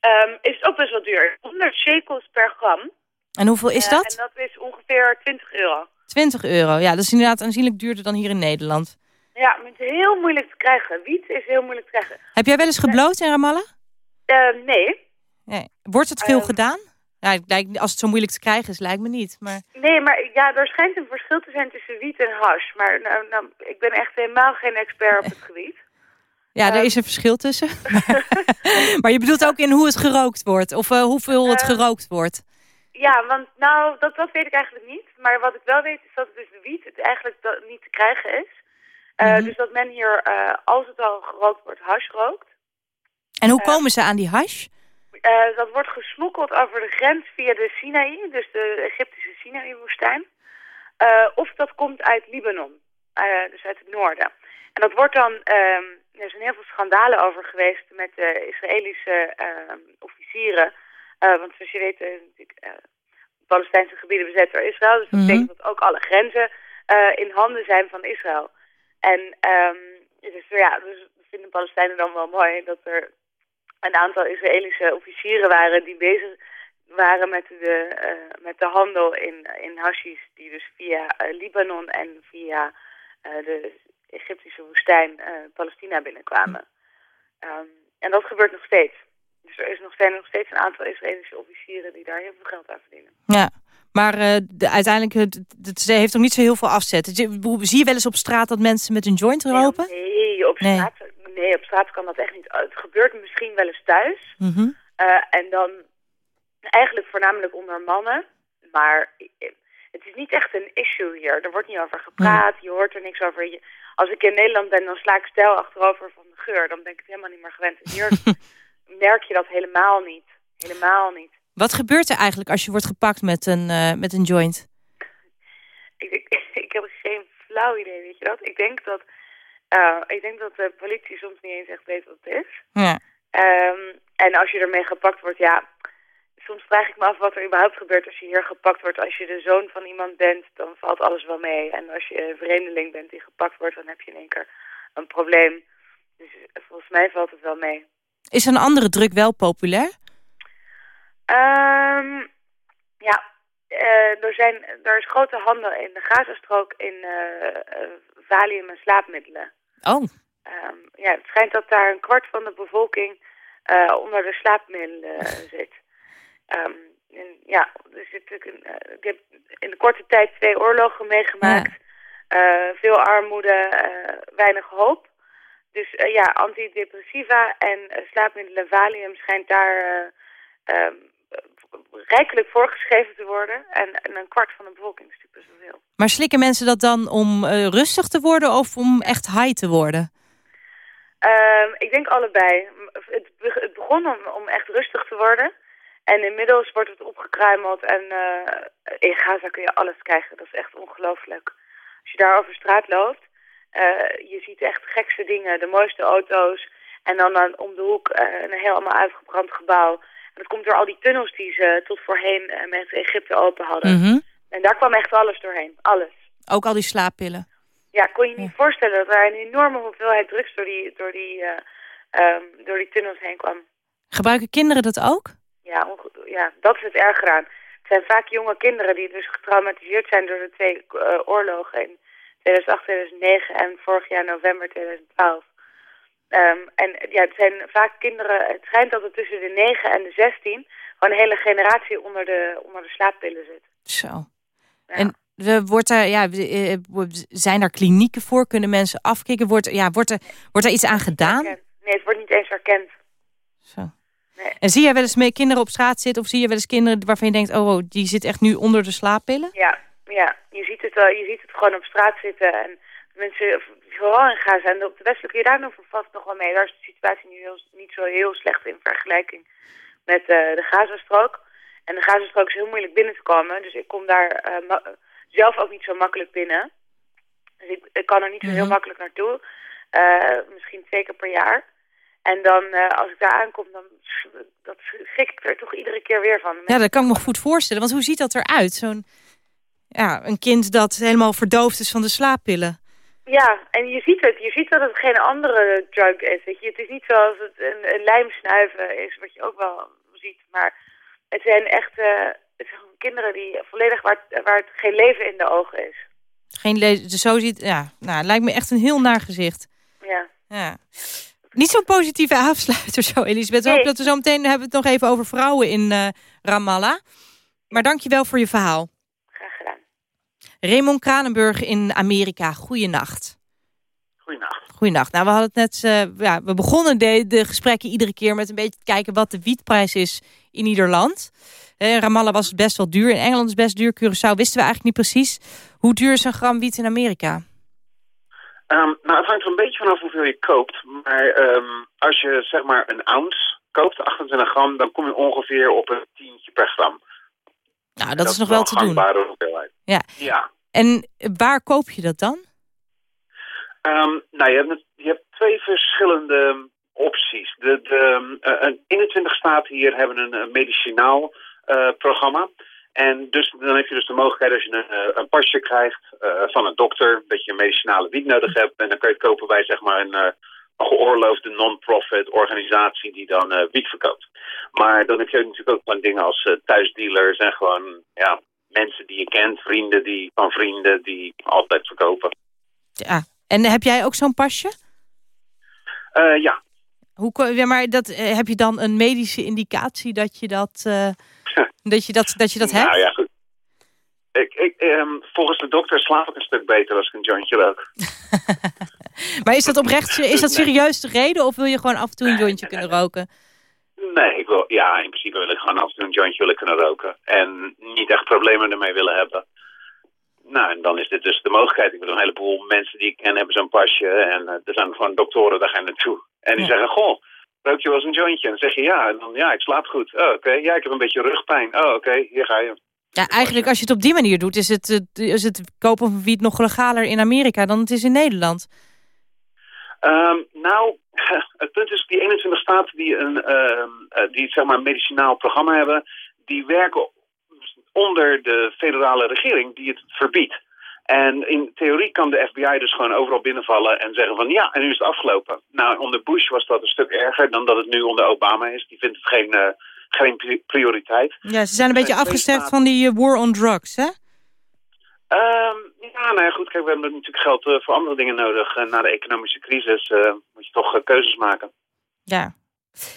ehm, is het ook best wel duur. 100 shekels per gram. En hoeveel is Eh, dat? en dat is ongeveer 20 euro. 20 euro. Ja, dat is inderdaad aanzienlijk duurder dan hier in Nederland. Ja, maar het is heel moeilijk te krijgen. Wiet is heel moeilijk te krijgen. Heb jij wel eens gebloot in Ramallah? Eh, nee. Nee. Wordt het veel Ehm. gedaan? Ja, als het zo moeilijk te krijgen is, lijkt me niet. Maar... Nee, maar ja, er schijnt een verschil te zijn tussen wiet en hash. Maar nou, nou, ik ben echt helemaal geen expert op het (laughs) gebied. Ja, Ehm. er is een verschil tussen. (laughs) (laughs) maar je bedoelt ook in hoe het gerookt wordt? Of eh, hoeveel het Eh. gerookt wordt? Ja, want nou, dat, dat weet ik eigenlijk niet. Maar wat ik wel weet is dat het dus de wiet het eigenlijk niet te krijgen is. Eh, Mhm. Dus dat men hier, eh, als het al gerookt wordt, hash rookt. En hoe eh, komen ze aan die hash? Dat wordt gesmokkeld over de grens via de Sinaï, dus de Egyptische Sinaï-woestijn. Of dat komt uit Libanon, dus uit het noorden. En dat wordt dan, ehm, er zijn heel veel schandalen over geweest met de Israëlische ehm, officieren. Want zoals je weet, eh, Palestijnse gebieden bezet door Israël. Dus dat Mhm. betekent dat ook alle grenzen eh, in handen zijn van Israël. En ehm, dus, ja, dus vinden Palestijnen dan wel mooi dat er een aantal Israëlische officieren waren die bezig waren met de, eh, met de handel in, in hashis die dus via eh, Libanon en via de Egyptische woestijn Palestina binnenkwamen. Ehm, en dat gebeurt nog steeds. Dus er is nog, zijn nog steeds een aantal Israëlische officieren die daar heel veel geld aan verdienen. Ja, maar eh, de, uiteindelijk het, het, heeft ook niet zo heel veel afzet. Zie- Zie je wel eens op straat dat mensen met een joint lopen? Nee, op straat, nee, op straat kan dat echt niet. Het gebeurt misschien wel eens thuis. Mhm. Eh, en dan eigenlijk voornamelijk onder mannen. Maar eh, het is niet echt een issue hier. Er wordt niet over gepraat, je hoort er niks over. Je- als ik in Nederland ben, dan sla ik stijl achterover van de geur. Dan ben ik het helemaal niet meer gewend. En hier (laughs) merk je dat helemaal niet. Helemaal niet. Wat gebeurt er eigenlijk als je wordt gepakt met een, eh, met een joint? Ik, ik, (laughs) ik heb geen flauw idee, weet je dat? Ik denk dat, eh, ik denk dat de politie soms niet eens echt weet wat het is. Ja. Ehm, en als je ermee gepakt wordt, ja... Soms vraag ik me af wat er überhaupt gebeurt als je hier gepakt wordt. Als je de zoon van iemand bent, dan valt alles wel mee. En als je een vreemdeling bent die gepakt wordt, dan heb je in één keer een probleem. Dus volgens mij valt het wel mee. Is een andere druk wel populair? Ehm, ja, eh, er, zijn, er is grote handel in de Gazastrook in eh, eh, valium en slaapmiddelen. Oh, Ehm, ja, het schijnt dat daar een kwart van de bevolking onder de slaapmiddelen (laughs) zit. Ehm, en ja, er zit natuurlijk een, eh, ik heb in de korte tijd twee oorlogen meegemaakt. Veel armoede, weinig hoop. Dus eh, ja, antidepressiva en eh, slaapmiddelen Valium schijnt daar ehm, rijkelijk voorgeschreven te worden. En, en een kwart van de bevolking is natuurlijk best wel veel. maar slikken mensen dat dan om rustig te worden of om echt high te worden? Ehm, ik denk allebei. Het, be- het begon om, om echt rustig te worden. En inmiddels wordt het opgekruimeld. En in Gaza kun je alles krijgen. Dat is echt ongelooflijk. Als je daar over straat loopt, eh, je ziet echt gekste dingen. De mooiste auto's. En dan, dan om de hoek eh, een helemaal uitgebrand gebouw. En dat komt door al die tunnels die ze tot voorheen eh, met Egypte open hadden. Mhm. En daar kwam echt alles doorheen. Alles. Ook al die slaappillen. Ja, kon je niet voorstellen dat er een enorme hoeveelheid drugs door die, door die, eh, ehm, door die tunnels heen kwam. Gebruiken kinderen dat ook? Ja, ja, dat is het erger aan. Het zijn vaak jonge kinderen die dus getraumatiseerd zijn door de twee oorlogen in 2008, 2009 en vorig jaar november 2012. Ehm, en ja, het zijn vaak kinderen, het schijnt dat er tussen de 9 en de 16 gewoon een hele generatie onder de, onder de slaappillen zit. Zo. En we, wordt er, ja, eh, zijn er klinieken voor? Kunnen mensen afkicken? Wordt, ja, wordt, er, wordt er iets aan gedaan? Nee, het wordt niet eens erkend. Zo. En zie jij wel eens mee kinderen op straat zitten? Of zie je wel eens kinderen waarvan je denkt... oh, oh, die zit echt nu onder de slaappillen? Ja, ja. Je ziet het, wel, je ziet het gewoon op straat zitten. En mensen, vooral in Gaza en op de westelijke Jordaan valt het nog wel mee. Daar is de situatie nu heel, niet zo heel slecht in vergelijking met eh, de Gazastrook. En de Gazastrook is heel moeilijk binnen te komen. Dus ik kom daar eh, zelf ook niet zo makkelijk binnen. Dus ik, ik kan er niet zo heel Mhm. makkelijk naartoe. Eh, misschien twee keer per jaar. En dan, als ik daar aankom, dan dat schrik ik er toch iedere keer weer van. Ja, dat kan ik me goed voorstellen. Want hoe ziet dat eruit? Zo'n ja, een kind dat helemaal verdoofd is van de slaappillen. Ja, en je ziet het. Je ziet dat het geen andere drug is. Weet je. Het is niet zoals het een, een lijmsnuiven is, wat je ook wel ziet. Maar het zijn echt eh, het zijn gewoon kinderen die volledig waar, het- waar het geen leven in de ogen is. Geen le- dus zo ziet, ja, nou, lijkt me echt een heel naar gezicht. Ja. Ja. Niet zo'n positieve afsluiter zo, Elisabeth. We Nee. hopen dat we zo meteen hebben het nog even over vrouwen in eh, Ramallah. Maar dank je wel voor je verhaal. Raymond Kranenburg in Amerika, goeienacht. Goeienacht. Goeienacht. Nou, we hadden het net, eh, ja, we begonnen de, de gesprekken iedere keer met een beetje te kijken wat de wietprijs is in ieder land. Eh, Ramallah was het best wel duur. In Engeland is het best duur. Curaçao wisten we eigenlijk niet precies. Hoe duur is een gram wiet in Amerika? Ehm, nou, het hangt er een beetje vanaf hoeveel je koopt. Maar ehm, als je zeg maar een ounce koopt, 28 gram, dan kom je ongeveer op een tientje per gram. Nou, dat, is nog wel te doen. hoeveelheid. Ja. Ja. En waar koop je dat dan? Ehm, nou, je hebt, je hebt twee verschillende opties. De, de, een 21 staten hier hebben een, medicinaal eh, programma. En dus, dan heb je dus de mogelijkheid als je een, eh, een pasje krijgt eh, van een dokter... dat je een medicinale wiet nodig hebt. En dan kun je het kopen bij zeg maar, een, een geoorloofde non-profit organisatie die dan eh, wiet verkoopt. Maar dan heb je natuurlijk ook gewoon dingen als eh, thuisdealers... en gewoon ja, mensen die je kent, vrienden die, van vrienden die altijd verkopen. Ja. En heb jij ook zo'n pasje? Eh, ja, Hoe, ja, maar dat, heb je dan een medische indicatie dat je dat, (laughs) dat, je dat, dat, je dat hebt? Nou ja, goed. Ik, ik, ehm, volgens de dokter slaap ik een stuk beter als ik een jointje rook. (laughs) (laughs) Maar is dat oprecht, is dat (laughs) serieus de reden? Of wil je gewoon af en toe een jointje kunnen roken? Nee, ik wil, ja, in principe wil ik gewoon af en toe een jointje willen kunnen roken. En niet echt problemen ermee willen hebben. Nou, en dan is dit dus de mogelijkheid. Ik bedoel, een heleboel mensen die ik ken hebben zo'n pasje. En uh, er zijn gewoon doktoren, daar ga je naartoe. En die zeggen, goh, rook je wel eens een jointje? En dan zeg je ja. En dan, ja, ik slaap goed. Oh, oké. Ja, ik heb een beetje rugpijn. Oh, oké, hier ga je. Ja, eigenlijk als je het op die manier doet... is het, is het kopen van wiet nog legaler in Amerika dan het is in Nederland. Um, nou, (laughs) het punt is, die 21 staten die een, uh, die, zeg maar, een medicinaal programma hebben... die werken onder de federale regering die het verbiedt. En in theorie kan de FBI dus gewoon overal binnenvallen en zeggen van ja, en nu is het afgelopen. Nou, onder Bush was dat een stuk erger dan dat het nu onder Obama is. Die vindt het geen, uh, geen prioriteit. Ja, ze zijn een beetje afgesterkt van die uh, war on drugs, hè? Um, ja, nou ja, goed, kijk, we hebben natuurlijk geld uh, voor andere dingen nodig. En na de economische crisis moet je toch keuzes maken. Ja,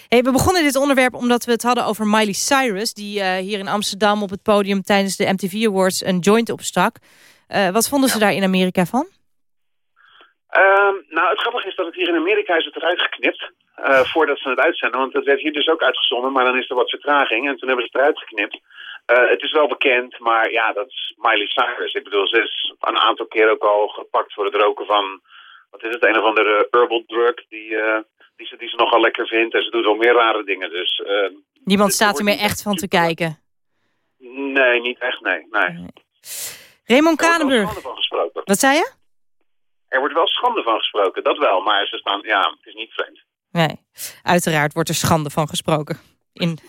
Hey, we begonnen dit onderwerp omdat we het hadden over Miley Cyrus... die hier in Amsterdam op het podium tijdens de MTV Awards een joint opstak. Wat vonden ze daar in Amerika van? Um, nou, het grappige is dat het hier in Amerika is het eruit geknipt... Voordat ze het uitzenden, want het werd hier dus ook uitgezonden... maar dan is er wat vertraging en toen hebben ze het eruit geknipt. Het is wel bekend, maar ja, dat is Miley Cyrus. Ik bedoel, ze is een aantal keer ook al gepakt voor het roken van... wat is het, een of andere herbal drug... die die ze, die ze nogal lekker vindt. En ze doet wel meer rare dingen. Dus, uh, Niemand staat er meer echt van te kijken? Nee, niet echt, nee. nee. nee. Raymond Kranenburg. Wat zei je? Er wordt wel schande van gesproken, dat wel. Maar ze staan, ja, het is niet vreemd. Nee, uiteraard wordt er schande van gesproken. In...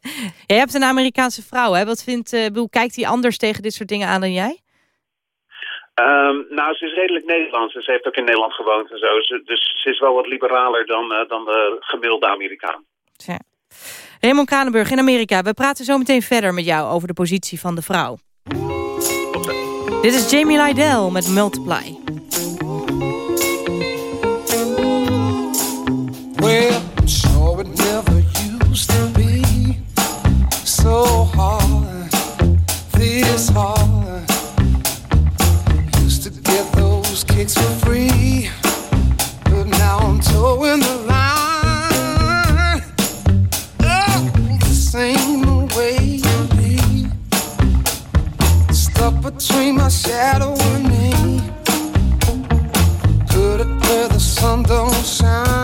(laughs) Jij hebt een Amerikaanse vrouw, hè? Wat vindt, uh, kijkt hij anders tegen dit soort dingen aan dan jij? Um, nou, ze is redelijk Nederlands. Ze heeft ook in Nederland gewoond en zo. Ze, dus ze is wel wat liberaler dan, uh, dan de gemiddelde Amerikaan. Ja. Raymond Kranenburg in Amerika. We praten zo meteen verder met jou over de positie van de vrouw. Dit is Jamie Lydell met Multiply. So hard, this hard. Used to get those kicks for free. But now I'm towing the line. Oh, this ain't way to be. Stuck between my shadow and me. Put it where the sun don't shine.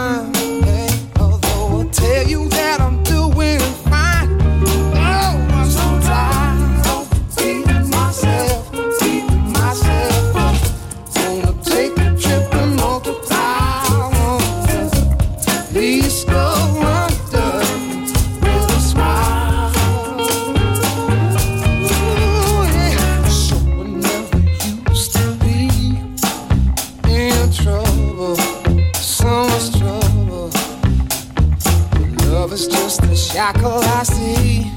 Love is just a shackle I see.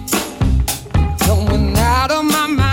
Going out of my mind.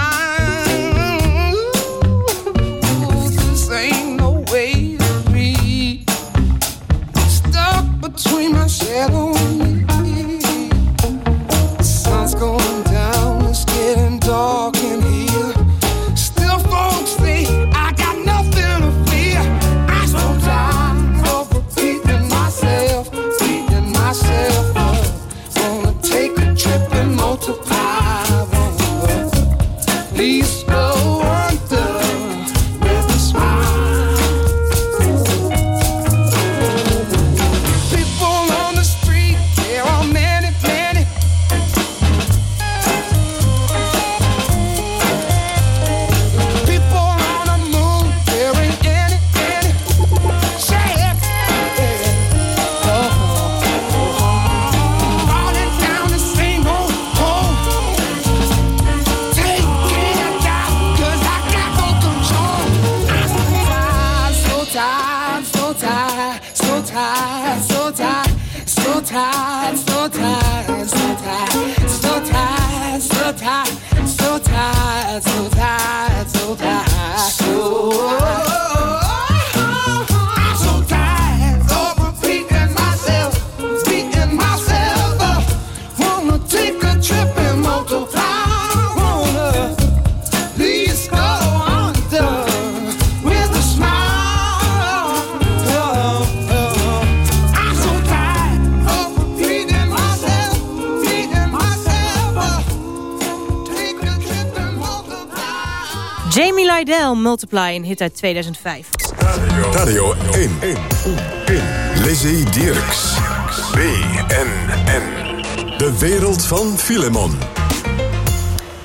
Slidell Multiply, een hit uit 2005. Radio 1. 1. Lizzie Dierks. BNN. De wereld van Filemon.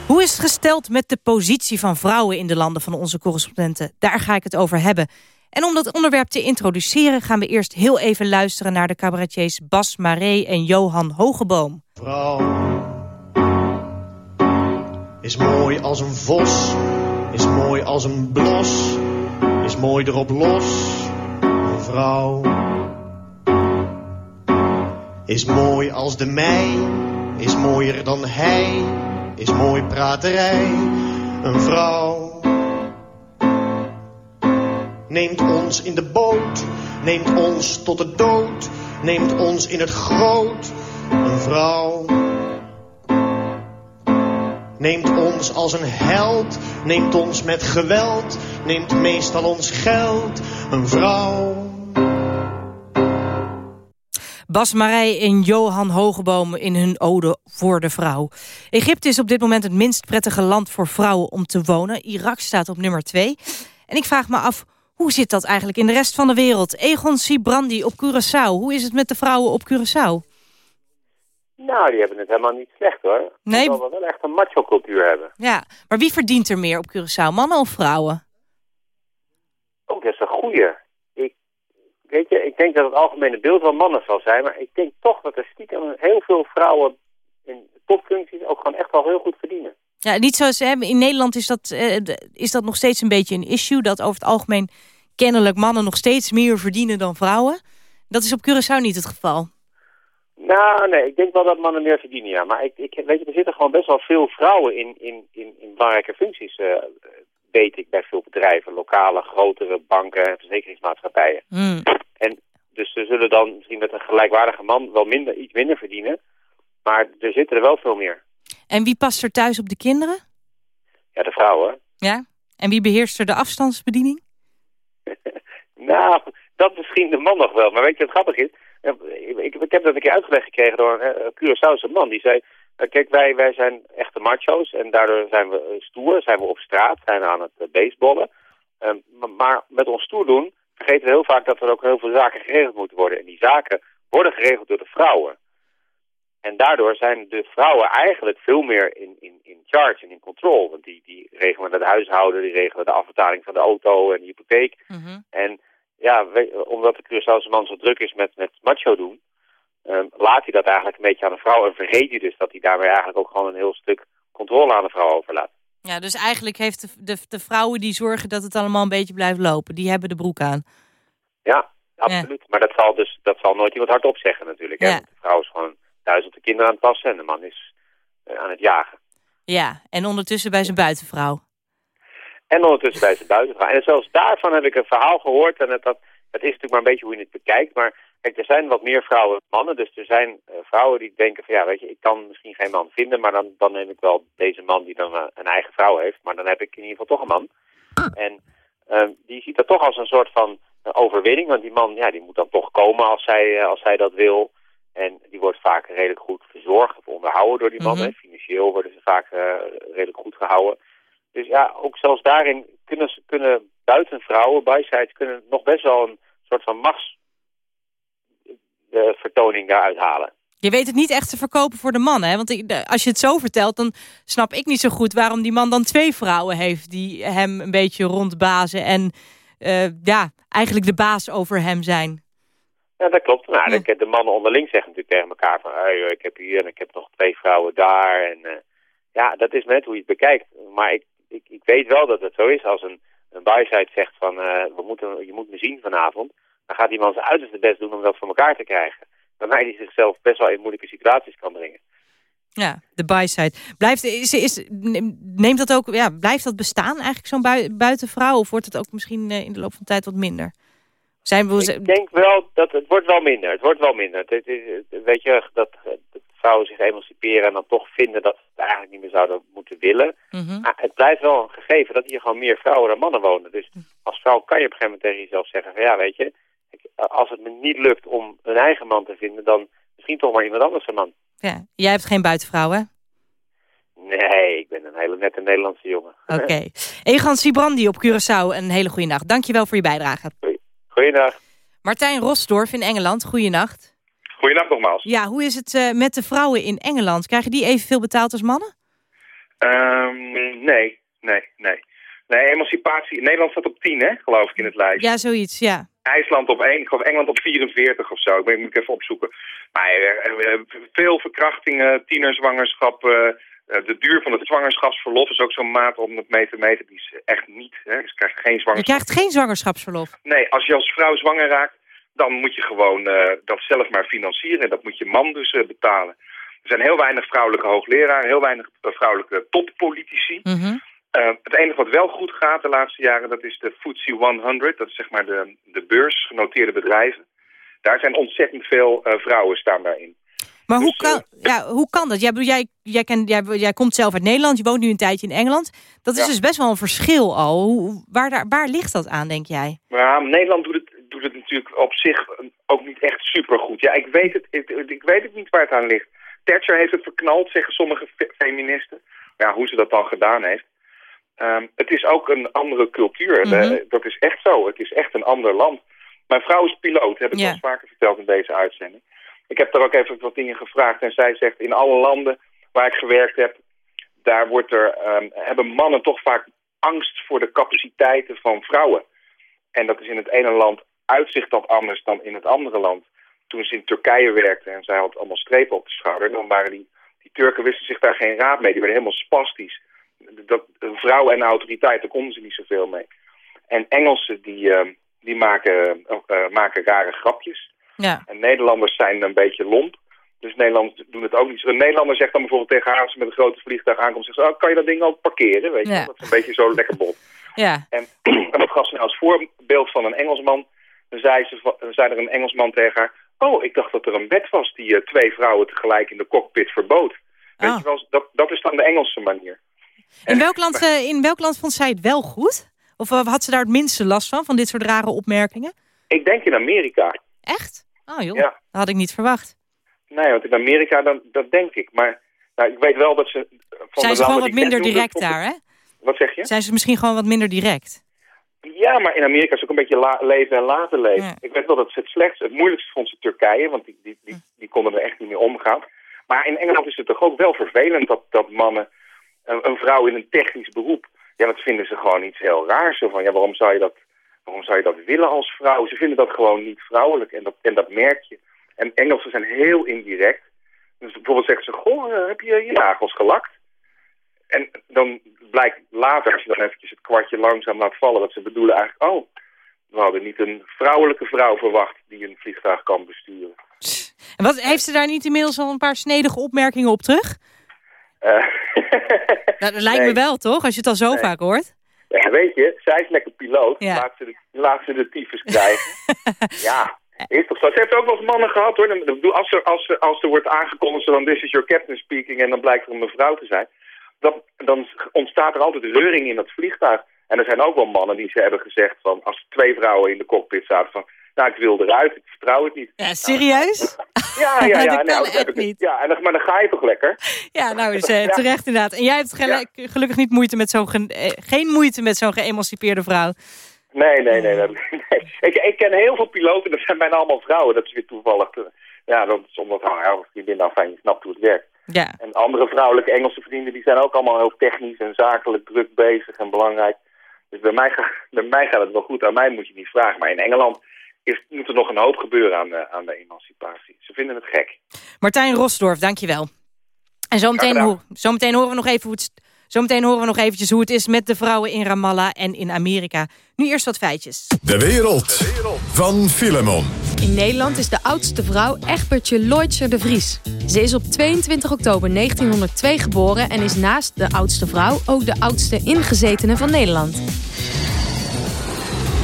Hoe is het gesteld met de positie van vrouwen in de landen van onze correspondenten? Daar ga ik het over hebben. En om dat onderwerp te introduceren gaan we eerst heel even luisteren naar de cabaretiers Bas Maré en Johan Hogeboom. Vrouw is mooi als een vos, is mooi als een blos, is mooi erop los. Een vrouw is mooi als de mei, is mooier dan hij, is mooi praterij. Een vrouw neemt ons in de boot, neemt ons tot de dood, neemt ons in het groot. Een vrouw neemt ons als een held, neemt ons met geweld, neemt meestal ons geld. Een vrouw. Bas Marij en Johan Hogeboom in hun ode voor de vrouw. Egypte is op dit moment het minst prettige land voor vrouwen om te wonen. Irak staat op nummer 2. En ik vraag me af, hoe zit dat eigenlijk in de rest van de wereld? Egon Sibrandi op Curaçao. Hoe is het met de vrouwen op Curaçao? Nou, die hebben het helemaal niet slecht hoor. Nee. Omdat we wel echt een macho-cultuur hebben. Ja, maar wie verdient er meer op Curaçao? Mannen of vrouwen? Ook dat is een goeie. Ik, weet je, ik denk dat het algemene beeld wel mannen zal zijn, maar ik denk toch dat er stiekem heel veel vrouwen in topfuncties ook gewoon echt wel heel goed verdienen. Ja, niet zoals hè, in Nederland is dat, eh, is dat nog steeds een beetje een issue. Dat over het algemeen kennelijk mannen nog steeds meer verdienen dan vrouwen. Dat is op Curaçao niet het geval. Nou, nee, ik denk wel dat mannen meer verdienen, ja. Maar ik, ik, weet je, er zitten gewoon best wel veel vrouwen in, in, in, in belangrijke functies, eh, weet ik, bij veel bedrijven. Lokale, grotere banken en verzekeringsmaatschappijen. En dus ze zullen dan misschien met een gelijkwaardige man wel minder, iets minder verdienen. Maar er zitten er wel veel meer. En wie past er thuis op de kinderen? Ja, de vrouwen. Ja. En wie beheerst er de afstandsbediening? (laughs) Nou, dat misschien de man nog wel. Maar weet je wat grappig is? Eh, Ik, ik, ik heb dat een keer uitgelegd gekregen door een uh, Curaçaose man. Die zei, eh, kijk, wij, wij zijn echte macho's en daardoor zijn we eh, stoer, zijn we op straat, zijn we aan het eh, baseballen. Ehm, maar, met ons stoer doen vergeten we heel vaak dat er ook heel veel zaken geregeld moeten worden. En die zaken worden geregeld door de vrouwen. En daardoor zijn de vrouwen eigenlijk veel meer in, in, in charge en in control. Want die, die regelen het huishouden, die regelen de afbetaling van de auto en de hypotheek. En ja, we- omdat de Curaçaose man zo druk is met, met macho doen, ehm, laat hij dat eigenlijk een beetje aan de vrouw. En vergeet hij dus dat hij daarmee eigenlijk ook gewoon een heel stuk controle aan de vrouw overlaat. Ja, dus eigenlijk heeft de, de, de vrouwen die zorgen dat het allemaal een beetje blijft lopen. Die hebben de broek aan. Ja, absoluut. Maar dat zal dus dat zal nooit iemand hardop zeggen natuurlijk. Hè? Ja. De vrouw is gewoon thuis op de kinderen aan het passen en de man is eh, aan het jagen. Ja, en ondertussen bij zijn buitenvrouw. En ondertussen bij zijn buitenvrouw. En zelfs daarvan heb ik een verhaal gehoord. En dat, het is natuurlijk maar een beetje hoe je het bekijkt. Maar kijk, er zijn wat meer vrouwen dan mannen. Dus er zijn eh, vrouwen die denken van ja, weet je, ik kan misschien geen man vinden. Maar dan, dan neem ik wel deze man die dan eh, een eigen vrouw heeft. Maar dan heb ik in ieder geval toch een man. En eh, die ziet dat toch als een soort van eh, overwinning. Want die man, ja, die moet dan toch komen als zij, als zij dat wil. En die wordt vaak redelijk goed verzorgd of onderhouden door die man. Hè. Financieel worden ze vaak redelijk goed gehouden. Dus ja, ook zelfs daarin kunnen, kunnen buitenvrouwen, bijsides, kunnen nog best wel een soort van machtsvertoning daaruit halen. Je weet het niet echt te verkopen voor de man, hè? Want als je het zo vertelt, dan snap ik niet zo goed... waarom die man dan twee vrouwen heeft die hem een beetje rondbazen... en eh, ja, eigenlijk de baas over hem zijn. Ja, dat klopt. Nou, de, de mannen onderling zeggen natuurlijk tegen elkaar van... Hey, ik heb hier en ik heb nog twee vrouwen daar. En eh, ja, dat is net hoe je het bekijkt. Maar ik, ik, ik weet wel dat het zo is. Als een, een buyside zegt van... eh, we moeten, je moet me zien vanavond... dan gaat die man zijn uiterste best doen om dat voor elkaar te krijgen. Waarbij hij zichzelf best wel in moeilijke situaties kan brengen. Ja, de byside. Blijft, is, is, neemt dat ook, ja, blijft dat bestaan eigenlijk, zo'n bui, buitenvrouw? Of wordt het ook misschien eh, in de loop van de tijd wat minder? Zijn we, Ik denk wel dat het wordt wel minder. Het wordt wel minder. Het is, weet je, dat vrouwen zich emanciperen en dan toch vinden dat ze het eigenlijk niet meer zouden moeten willen. Mhm. Maar het blijft wel een gegeven dat hier gewoon meer vrouwen dan mannen wonen. Dus als vrouw kan je op een gegeven moment tegen jezelf zeggen van ja, weet je, als het me niet lukt om een eigen man te vinden, dan misschien toch maar iemand anders een man. ja, jij hebt geen buitenvrouw, hè? Nee, ik ben een hele nette Nederlandse jongen. (laughs) Oké. Egan Sibrandi op Curaçao, een hele goede nacht. Dankjewel voor je bijdrage. Goeiedag. Martijn Rosdorf in Engeland, goeienacht. Goeienacht nogmaals. Ja, hoe is het eh, met de vrouwen in Engeland? Krijgen die evenveel betaald als mannen? Ehm, nee, nee, nee. Nee, emancipatie. Nederland staat op 10, hè, geloof ik, in het lijstje. Ja, zoiets, ja. IJsland op 1, ik geloof Engeland op 44 of zo. Ik, moet ik even opzoeken. Maar eh, eh, veel verkrachtingen, tienerzwangerschappen... eh, de duur van het zwangerschapsverlof is ook zo'n maat om het mee te meten. Die is echt niet. Hè. Dus je krijgt geen Je zwangerschap. krijgt geen zwangerschapsverlof. Nee, als je als vrouw zwanger raakt, dan moet je gewoon eh, dat zelf maar financieren. En dat moet je man dus eh, betalen. Er zijn heel weinig vrouwelijke hoogleraren, heel weinig eh, vrouwelijke toppolitici. Eh, het enige wat wel goed gaat de laatste jaren, dat is de FTSE 100. Dat is zeg maar de, de beurs, genoteerde bedrijven. Daar zijn ontzettend veel vrouwen staan daarin. Maar hoe, Dus, kan, ja, hoe kan dat? Jij, jij, jij, jij, jij komt zelf uit Nederland, je woont nu een tijdje in Engeland. Dat is Ja. dus best wel een verschil al. Hoe, waar, daar, waar ligt dat aan, denk jij? Maar Nederland doet het, doet het natuurlijk op zich ook niet echt supergoed. Ja, ik weet, het, ik, ik weet het niet waar het aan ligt. Thatcher heeft het verknald, zeggen sommige fe- feministen. Ja, hoe ze dat dan gedaan heeft. Ehm, het is ook een andere cultuur. Mhm. Dat is echt zo. Het is echt een ander land. Mijn vrouw is piloot, heb ik eens vaker verteld in deze uitzending. Ik heb daar ook even wat dingen gevraagd. En zij zegt, in alle landen waar ik gewerkt heb... daar wordt er, ehm, hebben mannen toch vaak angst voor de capaciteiten van vrouwen. En dat is in het ene land uitzicht dat anders dan in het andere land. Toen ze in Turkije werkte en zij had allemaal strepen op de schouder... dan waren die, die Turken wisten zich daar geen raad mee. Die werden helemaal spastisch. Dat, vrouwen en autoriteit, daar konden ze niet zoveel mee. En Engelsen die, ehm, die maken, eh, maken rare grapjes. Ja. En Nederlanders zijn een beetje lomp. Dus Nederlanders doen het ook niet zo. Een Nederlander zegt dan bijvoorbeeld tegen haar als ze met een grote vliegtuig aankomt... Zegt ze, oh, kan je dat ding ook parkeren? Weet je? Ja. Dat is een beetje zo lekker bot. Ja. En, en dat gaf ze nou als voorbeeld van een Engelsman. Dan zei, ze, zei er een Engelsman tegen haar... Oh, ik dacht dat er een wet was die eh, twee vrouwen tegelijk in de cockpit verbood. Weet Ah. je wel, dat, dat is dan de Engelse manier. In welk, land, eh, in welk land vond zij het wel goed? Of eh, had ze daar het minste last van, van dit soort rare opmerkingen? Ik denk in Amerika. Echt? Oh joh, Ja. dat had ik niet verwacht. Nee, want in Amerika, dan, dat denk ik. Maar nou, ik weet wel dat ze... Van Zijn de ze gewoon wat minder direct daar, hè? Wat zeg je? Zijn ze misschien gewoon wat minder direct? Ja, maar in Amerika is het ook een beetje leven en laten leven. Ja. Ik weet wel dat ze het slechtste, het moeilijkste vond ze Turkije, want die, die, die, die konden er echt niet mee omgaan. Maar in Engeland is het toch ook wel vervelend dat, dat mannen, een, een vrouw in een technisch beroep, ja, dat vinden ze gewoon iets heel raars. Zo van, ja, waarom zou je dat, waarom zou je dat willen als vrouw? Ze vinden dat gewoon niet vrouwelijk en dat, en dat merk je. En Engelsen zijn heel indirect. Dus bijvoorbeeld zeggen ze, goh, eh, heb je je nagels gelakt? En dan blijkt later, als je dan eventjes het kwartje langzaam laat vallen, dat ze bedoelen eigenlijk, oh, we hadden niet een vrouwelijke vrouw verwacht die een vliegtuig kan besturen. En wat, heeft ze daar niet inmiddels al een paar snedige opmerkingen op terug? Eh, (laughs) Nou, dat lijkt me wel, toch? Als je het al zo Nee. vaak hoort. ja, weet je, zij is lekker piloot, Ja. laat, ze de, laat ze de tyfus krijgen. (laughs) ja, is toch zo. Ze heeft ook wel eens mannen gehad hoor. Dan- Als er, als, er, als er wordt aangekondigd van this is your captain speaking en dan blijkt er een mevrouw te zijn, dan, dan ontstaat er altijd reuring in dat vliegtuig. En er zijn ook wel mannen die ze hebben gezegd van als twee vrouwen in de cockpit zaten van nou ik wil eruit, ik vertrouw het niet. Ja, serieus? Ja, (laughs) ja, ja. Dat nou, kan echt niet. Ja, en dan, maar dan ga je toch lekker? Ja, nou, dus, eh, (laughs) terecht inderdaad. En jij hebt gelukkig niet moeite met zo'n ge- eh, geen moeite met zo'n geëmancipeerde vrouw. Nee, nee, nee. nee, nee. Ik, ik ken heel veel piloten, dat zijn bijna allemaal vrouwen. Dat is weer toevallig. te- Ja, dat is omdat ja, vriendin nou fijn, je snapt hoe het werkt. Ja. En andere vrouwelijke Engelse vrienden, die zijn ook allemaal heel technisch en zakelijk druk bezig en belangrijk. Dus bij mij, ga, bij mij gaat het wel goed. Aan mij moet je niet vragen. Maar in Engeland is, moet er nog een hoop gebeuren aan de, aan de emancipatie. Ze vinden het gek. Martijn Rosdorf, dankjewel. En zometeen, ho zometeen horen we nog even hoe het, zometeen horen we nog eventjes hoe het is met de vrouwen in Ramallah en in Amerika. Nu eerst wat feitjes. De wereld van Filemon. In Nederland is de oudste vrouw Egbertje Lloydser de Vries. Ze is op 22 oktober 1902 geboren en is naast de oudste vrouw ook de oudste ingezetene van Nederland.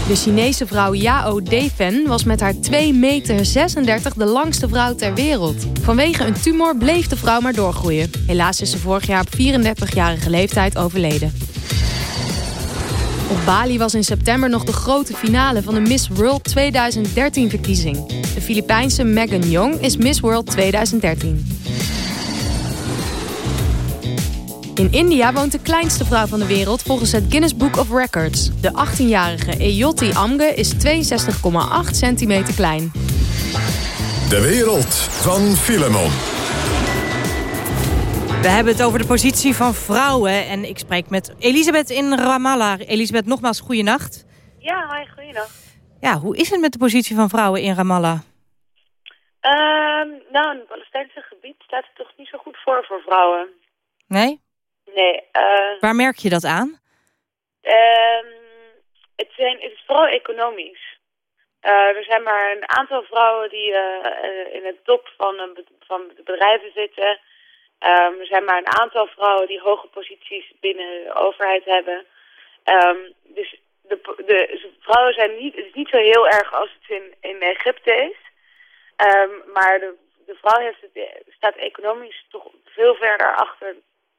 De Chinese vrouw Yao Defen was met haar 2 meter 36 de langste vrouw ter wereld. Vanwege een tumor bleef de vrouw maar doorgroeien. Helaas is ze vorig jaar op 34-jarige leeftijd overleden. Op Bali was in september nog de grote finale van de Miss World 2013 verkiezing. De Filipijnse Megan Young is Miss World 2013. In India woont de kleinste vrouw van de wereld volgens het Guinness Book of Records. De 18-jarige Eyoti Amge is 62,8 centimeter klein. De wereld van Filemon. We hebben het over de positie van vrouwen. En ik spreek met Elisabeth in Ramallah. Elisabeth, nogmaals, goeienacht. Ja, hi, goeiedag. Ja, hoe is het met de positie van vrouwen in Ramallah? Ehm, nou, in het Palestijnse gebied staat het toch niet zo goed voor voor vrouwen. Nee? Nee. eh, Waar merk je dat aan? ehm, het, zijn, het is vooral economisch. Eh, er zijn maar een aantal vrouwen die eh, eh, in het top van, van de bedrijven zitten. Ehm, er zijn maar een aantal vrouwen die hoge posities binnen de overheid hebben. Ehm, dus de, de vrouwen zijn niet, het is niet zo heel erg als het in, in Egypte is. Ehm, maar de, de vrouw heeft het, staat economisch toch veel verder achter,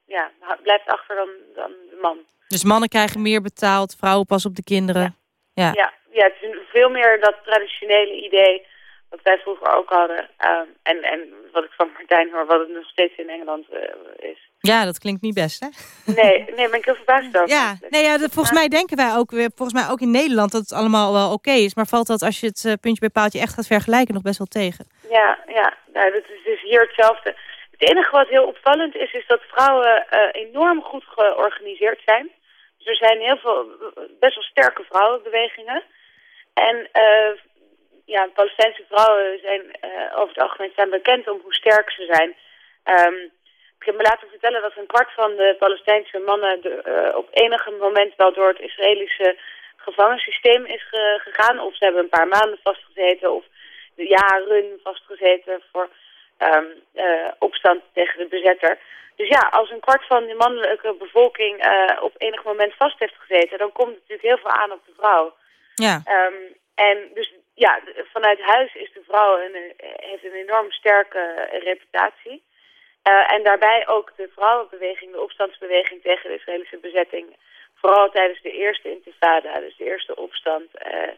ja, blijft achter dan, dan de man. Dus mannen krijgen meer betaald, vrouwen pas op de kinderen. Ja. Ja, ja, het is veel meer dat traditionele idee wat wij vroeger ook hadden. En, en wat ik van Martijn hoor, wat het nog steeds in Engeland eh, is. Ja, dat klinkt niet best, hè? Nee, nee, ben ik heel verbaasd over. (laughs) Ja, nee, ja dat- volgens mij denken wij ook weer, volgens mij ook in Nederland dat het allemaal wel oké is. Maar valt dat als je het eh, puntje bij paaltje echt gaat vergelijken nog best wel tegen? Ja, ja nou, dat is dus hier hetzelfde. Het enige wat heel opvallend is, is dat vrouwen eh, enorm goed georganiseerd zijn. Dus er zijn heel veel, best wel sterke vrouwenbewegingen. En eh, ja, Palestijnse vrouwen zijn eh, over het algemeen zijn bekend om hoe sterk ze zijn. Ehm, ik heb me laten vertellen dat een kwart van de Palestijnse mannen de, eh, op enige moment wel door het Israëlische gevangensysteem is ge- gegaan. Of ze hebben een paar maanden vastgezeten of jaren vastgezeten voor ehm, eh, opstand tegen de bezetter. Dus ja, als een kwart van de mannelijke bevolking op enig moment vast heeft gezeten, dan komt het natuurlijk heel veel aan op de vrouw. Ja. Ehm, en dus ja, vanuit huis is de vrouw een, eh, heeft een enorm sterke reputatie. Eh, en daarbij ook de vrouwenbeweging, de opstandsbeweging tegen de Israëlische bezetting. Vooral tijdens de eerste intifada, dus de eerste opstand, eh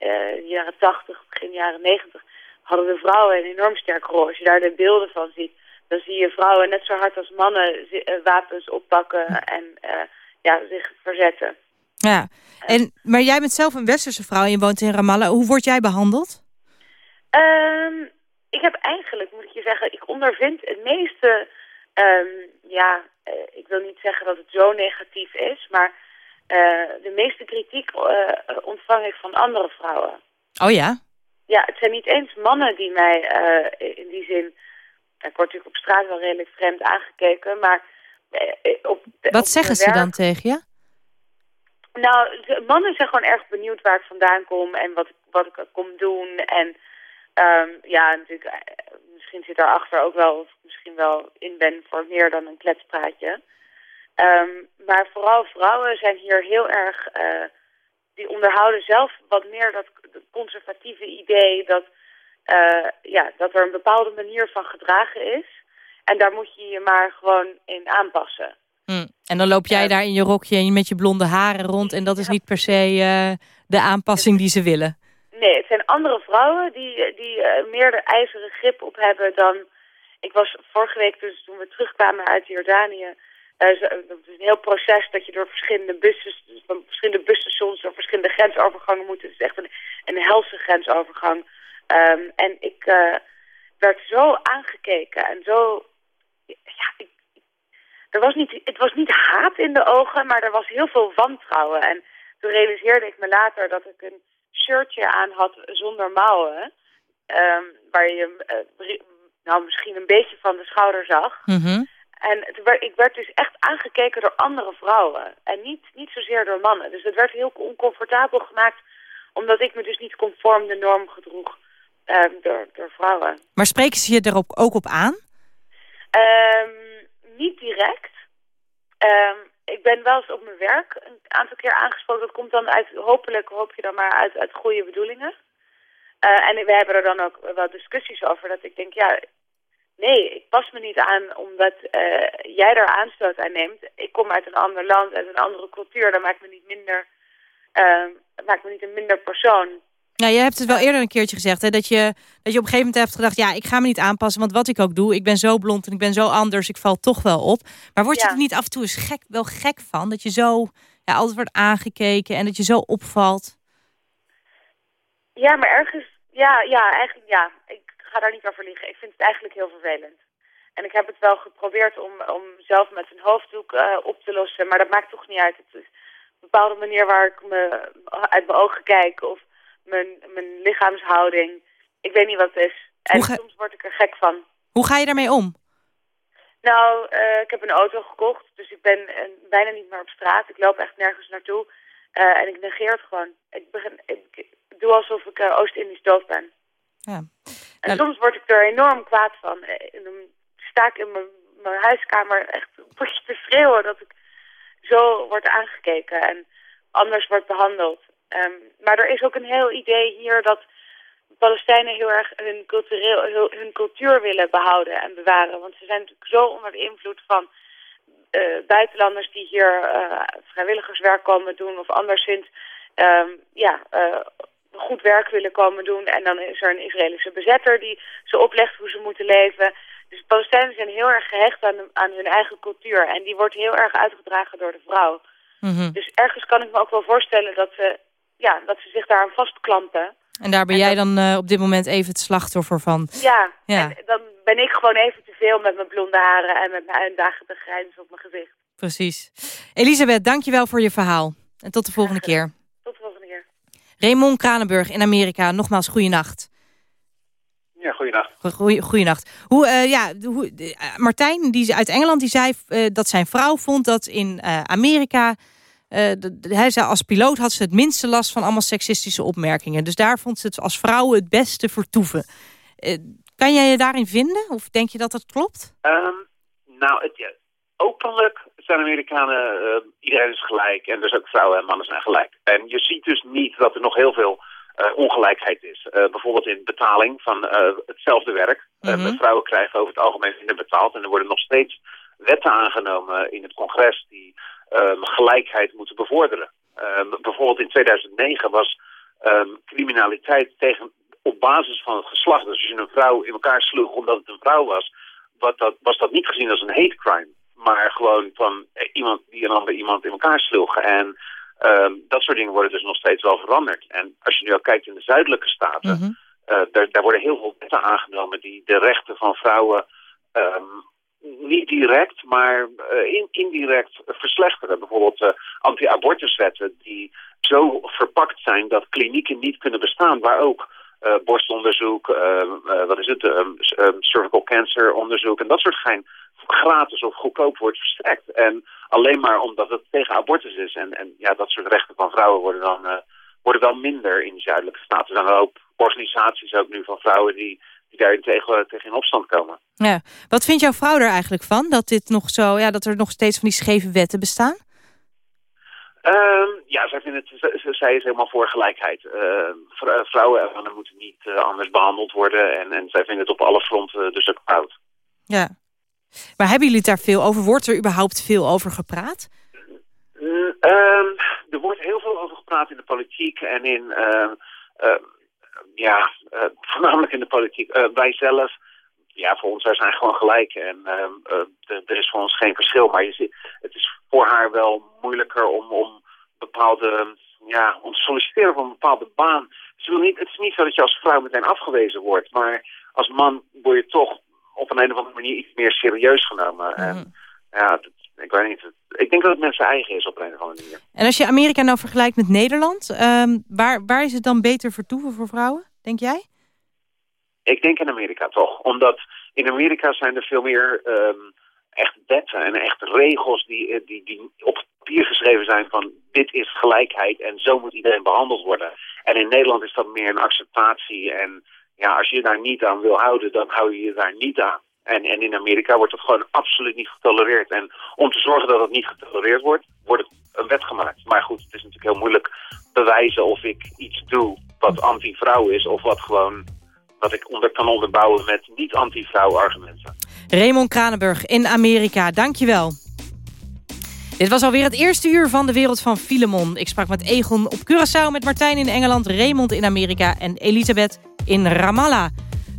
in de jaren 80, begin jaren 90, hadden de vrouwen een enorm sterke rol. Als je daar de beelden van ziet, dan zie je vrouwen net zo hard als mannen wapens oppakken en eh, ja, zich verzetten. Ja. En, maar jij bent zelf een westerse vrouw en je woont in Ramallah. Hoe word jij behandeld? Ehm, ik heb eigenlijk, moet ik je zeggen, ik ondervind het meeste... ehm, ja, eh, ik wil niet zeggen dat het zo negatief is, maar eh, de meeste kritiek eh, ontvang ik van andere vrouwen. Oh ja? Ja, het zijn niet eens mannen die mij in die zin... Ik word natuurlijk op straat wel redelijk vreemd aangekeken, maar op... Wat op zeggen ze dan tegen je? Nou, mannen zijn gewoon erg benieuwd waar ik vandaan kom en wat, wat ik kom doen. En ehm, ja, natuurlijk, eh, misschien zit daarachter ook wel, of misschien wel in ben voor meer dan een kletspraatje. Ehm, maar vooral vrouwen zijn hier heel erg, eh, die onderhouden zelf wat meer dat conservatieve idee dat, eh, ja, dat er een bepaalde manier van gedragen is. En daar moet je je maar gewoon in aanpassen. Hm. En dan loop jij daar in je rokje en met je blonde haren rond... en dat is niet per se eh, de aanpassing die ze willen. Nee, het zijn andere vrouwen die, die eh, meer de ijzeren grip op hebben dan... Ik was vorige week, dus toen we terugkwamen uit Jordanië... zo- dat is een heel proces dat je door verschillende bussen, van verschillende busstations... door verschillende grensovergangen moet. Het is echt een, een helse grensovergang. Ehm, en ik werd zo aangekeken en zo... Ja, ik, er was niet, het was niet haat in de ogen, maar er was heel veel wantrouwen. En toen realiseerde ik me later dat ik een shirtje aan had zonder mouwen. ehm, waar je eh, nou, misschien een beetje van de schouder zag. Mhm. En werd, ik werd dus echt aangekeken door andere vrouwen. En niet, niet zozeer door mannen. Dus het werd heel oncomfortabel gemaakt. Omdat ik me dus niet conform de norm gedroeg ehm, door, door vrouwen. Maar spreken ze je erop ook op aan? Ehm, niet direct. Ehm, ik ben wel eens op mijn werk een aantal keer aangesproken. Dat komt dan uit, hopelijk hoop je dan maar uit, uit goede bedoelingen. Eh, en we hebben er dan ook wel discussies over. Dat ik denk, ja, nee, ik pas me niet aan omdat eh, jij er aanstoot aan neemt. Ik kom uit een ander land, uit een andere cultuur. Dat maakt me niet minder, dat maakt me niet een minder persoon. Ja, je hebt het wel eerder een keertje gezegd, hè, dat, je, dat je op een gegeven moment hebt gedacht... ja, ik ga me niet aanpassen, want wat ik ook doe... ik ben zo blond en ik ben zo anders, ik val toch wel op. Maar word je Ja. er niet af en toe eens gek, wel gek van? Dat je zo ja, altijd wordt aangekeken en dat je zo opvalt? Ja, maar ergens, ja, ja, eigenlijk ja. Ik ga daar niet over liegen. Ik vind het eigenlijk heel vervelend. En ik heb het wel geprobeerd om, om zelf met een hoofddoek eh, op te lossen, maar dat maakt toch niet uit. Het is een bepaalde manier waar ik me uit mijn ogen kijk of mijn, mijn lichaamshouding. Ik weet niet wat het is. En ga- soms word ik er gek van. Hoe ga je daarmee om? Nou, eh, ik heb een auto gekocht, dus ik ben eh, bijna niet meer op straat. Ik loop echt nergens naartoe. Eh, en ik negeer het gewoon. Ik, begin, ik doe alsof ik Oost-Indisch doof ben. Ja. En soms word ik er enorm kwaad van. En dan sta ik in mijn, mijn huiskamer echt een potje te schreeuwen dat ik zo word aangekeken en anders wordt behandeld. Ehm, maar er is ook een heel idee hier dat Palestijnen heel erg hun, cultureel, hun, cultuur willen behouden en bewaren. Want ze zijn natuurlijk zo onder de invloed van eh, buitenlanders die hier eh, vrijwilligerswerk komen doen of anderszins ehm, ja, eh, goed werk willen komen doen. En dan is er een Israëlische bezetter die ze oplegt hoe ze moeten leven. Dus Palestijnen zijn heel erg gehecht aan, aan hun eigen cultuur. En die wordt heel erg uitgedragen door de vrouw. Mhm. Dus ergens kan ik me ook wel voorstellen dat ze, ja, dat ze zich daaraan vastklampen. En daar ben jij dan eh, op dit moment even het slachtoffer van. Ja, Ja. en dan ben ik gewoon even te veel met mijn blonde haren en met mijn uitdagende grijns op mijn gezicht. Precies. Elisabeth, dankjewel voor je verhaal. En tot de volgende keer. Tot de volgende keer. Raymond Kranenburg in Amerika, nogmaals goeienacht. Ja, goeiedag. Goeie, goeienacht. Hoe, eh, ja, hoe, eh, Martijn die uit Engeland die zei dat zijn vrouw vond dat in eh, Amerika... eh, de- de- hij zei als piloot had ze het minste last van allemaal seksistische opmerkingen. Dus daar vond ze het als vrouw het beste vertoeven. Eh, kan jij je daarin vinden? Of denk je dat dat klopt? Ehm, nou, het, ja, openlijk zijn Amerikanen, eh, iedereen is gelijk. En dus ook vrouwen en mannen zijn gelijk. En je ziet dus niet dat er nog heel veel ongelijkheid is. Bijvoorbeeld in betaling van hetzelfde werk. Mhm. vrouwen krijgen over het algemeen minder betaald. En er worden nog steeds wetten aangenomen in het congres die ehm, gelijkheid moeten bevorderen. Ehm, bijvoorbeeld in 2009 was ehm, criminaliteit tegen, op basis van het geslacht. Dus als je een vrouw in elkaar sloeg omdat het een vrouw was, wat dat, was dat niet gezien als een hate crime. Maar gewoon van eh, iemand die een ander iemand in elkaar sloeg. En dat soort dingen worden dus nog steeds wel veranderd. En als je nu ook kijkt in de zuidelijke staten, eh, daar, daar worden heel veel wetten aangenomen die de rechten van vrouwen niet direct, maar eh, in, indirect verslechteren. Bijvoorbeeld eh, anti-abortuswetten die zo verpakt zijn dat klinieken niet kunnen bestaan, waar ook eh, borstonderzoek, wat is het, cervical cancer onderzoek en dat soort gein gratis of goedkoop wordt verstrekt. En alleen maar omdat het tegen abortus is. En, en ja, dat soort rechten van vrouwen worden dan worden wel minder in de zuidelijke staten. Er zijn ook organisaties ook nu van vrouwen die, die daarin tegen, tegen in opstand komen. Ja. Wat vindt jouw vrouw er eigenlijk van? Dat, dit nog zo, ja, dat er nog steeds van die scheve wetten bestaan? Ehm, ja, zij, vindt het, zij is helemaal voor gelijkheid. Ehm, eh, vrouwen en mannen moeten niet eh, anders behandeld worden. En, en zij vinden het op alle fronten dus ook fout. Ja. Maar hebben jullie het daar veel over? Wordt er überhaupt veel over gepraat? Mm, ehm, er wordt heel veel over gepraat in de politiek en in, ja, eh, voornamelijk in de politiek. Eh, wij zelf, ja, voor ons, wij zijn gewoon gelijk en ehm, eh, er- is voor ons geen verschil. Maar je ziet, het is voor haar wel moeilijker om, om bepaalde, ja, om te solliciteren voor een bepaalde baan. Ze wil niet, het is niet zo dat je als vrouw meteen afgewezen wordt, maar als man word je toch op een, een of andere manier iets meer serieus genomen. En ja, dat, ik weet niet. Ik denk dat het mensen eigen is op een of andere manier. En als je Amerika nou vergelijkt met Nederland, ehm, waar, waar is het dan beter vertoeven voor vrouwen, denk jij? Ik denk in Amerika toch. Omdat in Amerika zijn er veel meer ehm, echt wetten en echt regels die, eh, die, die op papier geschreven zijn van dit is gelijkheid en zo moet iedereen behandeld worden. En in Nederland is dat meer een acceptatie en ja, als je je daar niet aan wil houden, dan hou je je daar niet aan. En, en in Amerika wordt dat gewoon absoluut niet getolereerd. En om te zorgen dat het niet getolereerd wordt, wordt het een wet gemaakt. Maar goed, het is natuurlijk heel moeilijk bewijzen of ik iets doe wat anti-vrouw is... of wat gewoon wat ik onder kan onderbouwen met niet anti-vrouw argumenten. Raymond Kranenburg in Amerika, dankjewel. Dit was alweer het eerste uur van de wereld van Filemon. Ik sprak met Egon op Curaçao, met Martijn in Engeland... Raymond in Amerika en Elisabeth in Ramallah.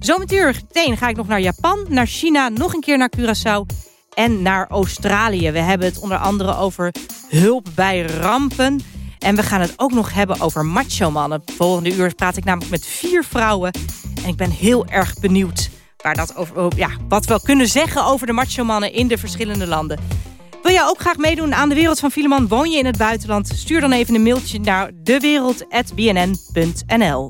Zometeen ga ik nog naar Japan, naar China, nog een keer naar Curaçao... en naar Australië. We hebben het onder andere over hulp bij rampen... En we gaan het ook nog hebben over macho-mannen. Volgende uur praat ik namelijk met vier vrouwen. En ik ben heel erg benieuwd waar dat over, ja, wat we kunnen zeggen over de macho-mannen in de verschillende landen. Wil jij ook graag meedoen aan de Wereld van Fileman? Woon je in het buitenland? Stuur dan even een mailtje naar dewereld.bnn.nl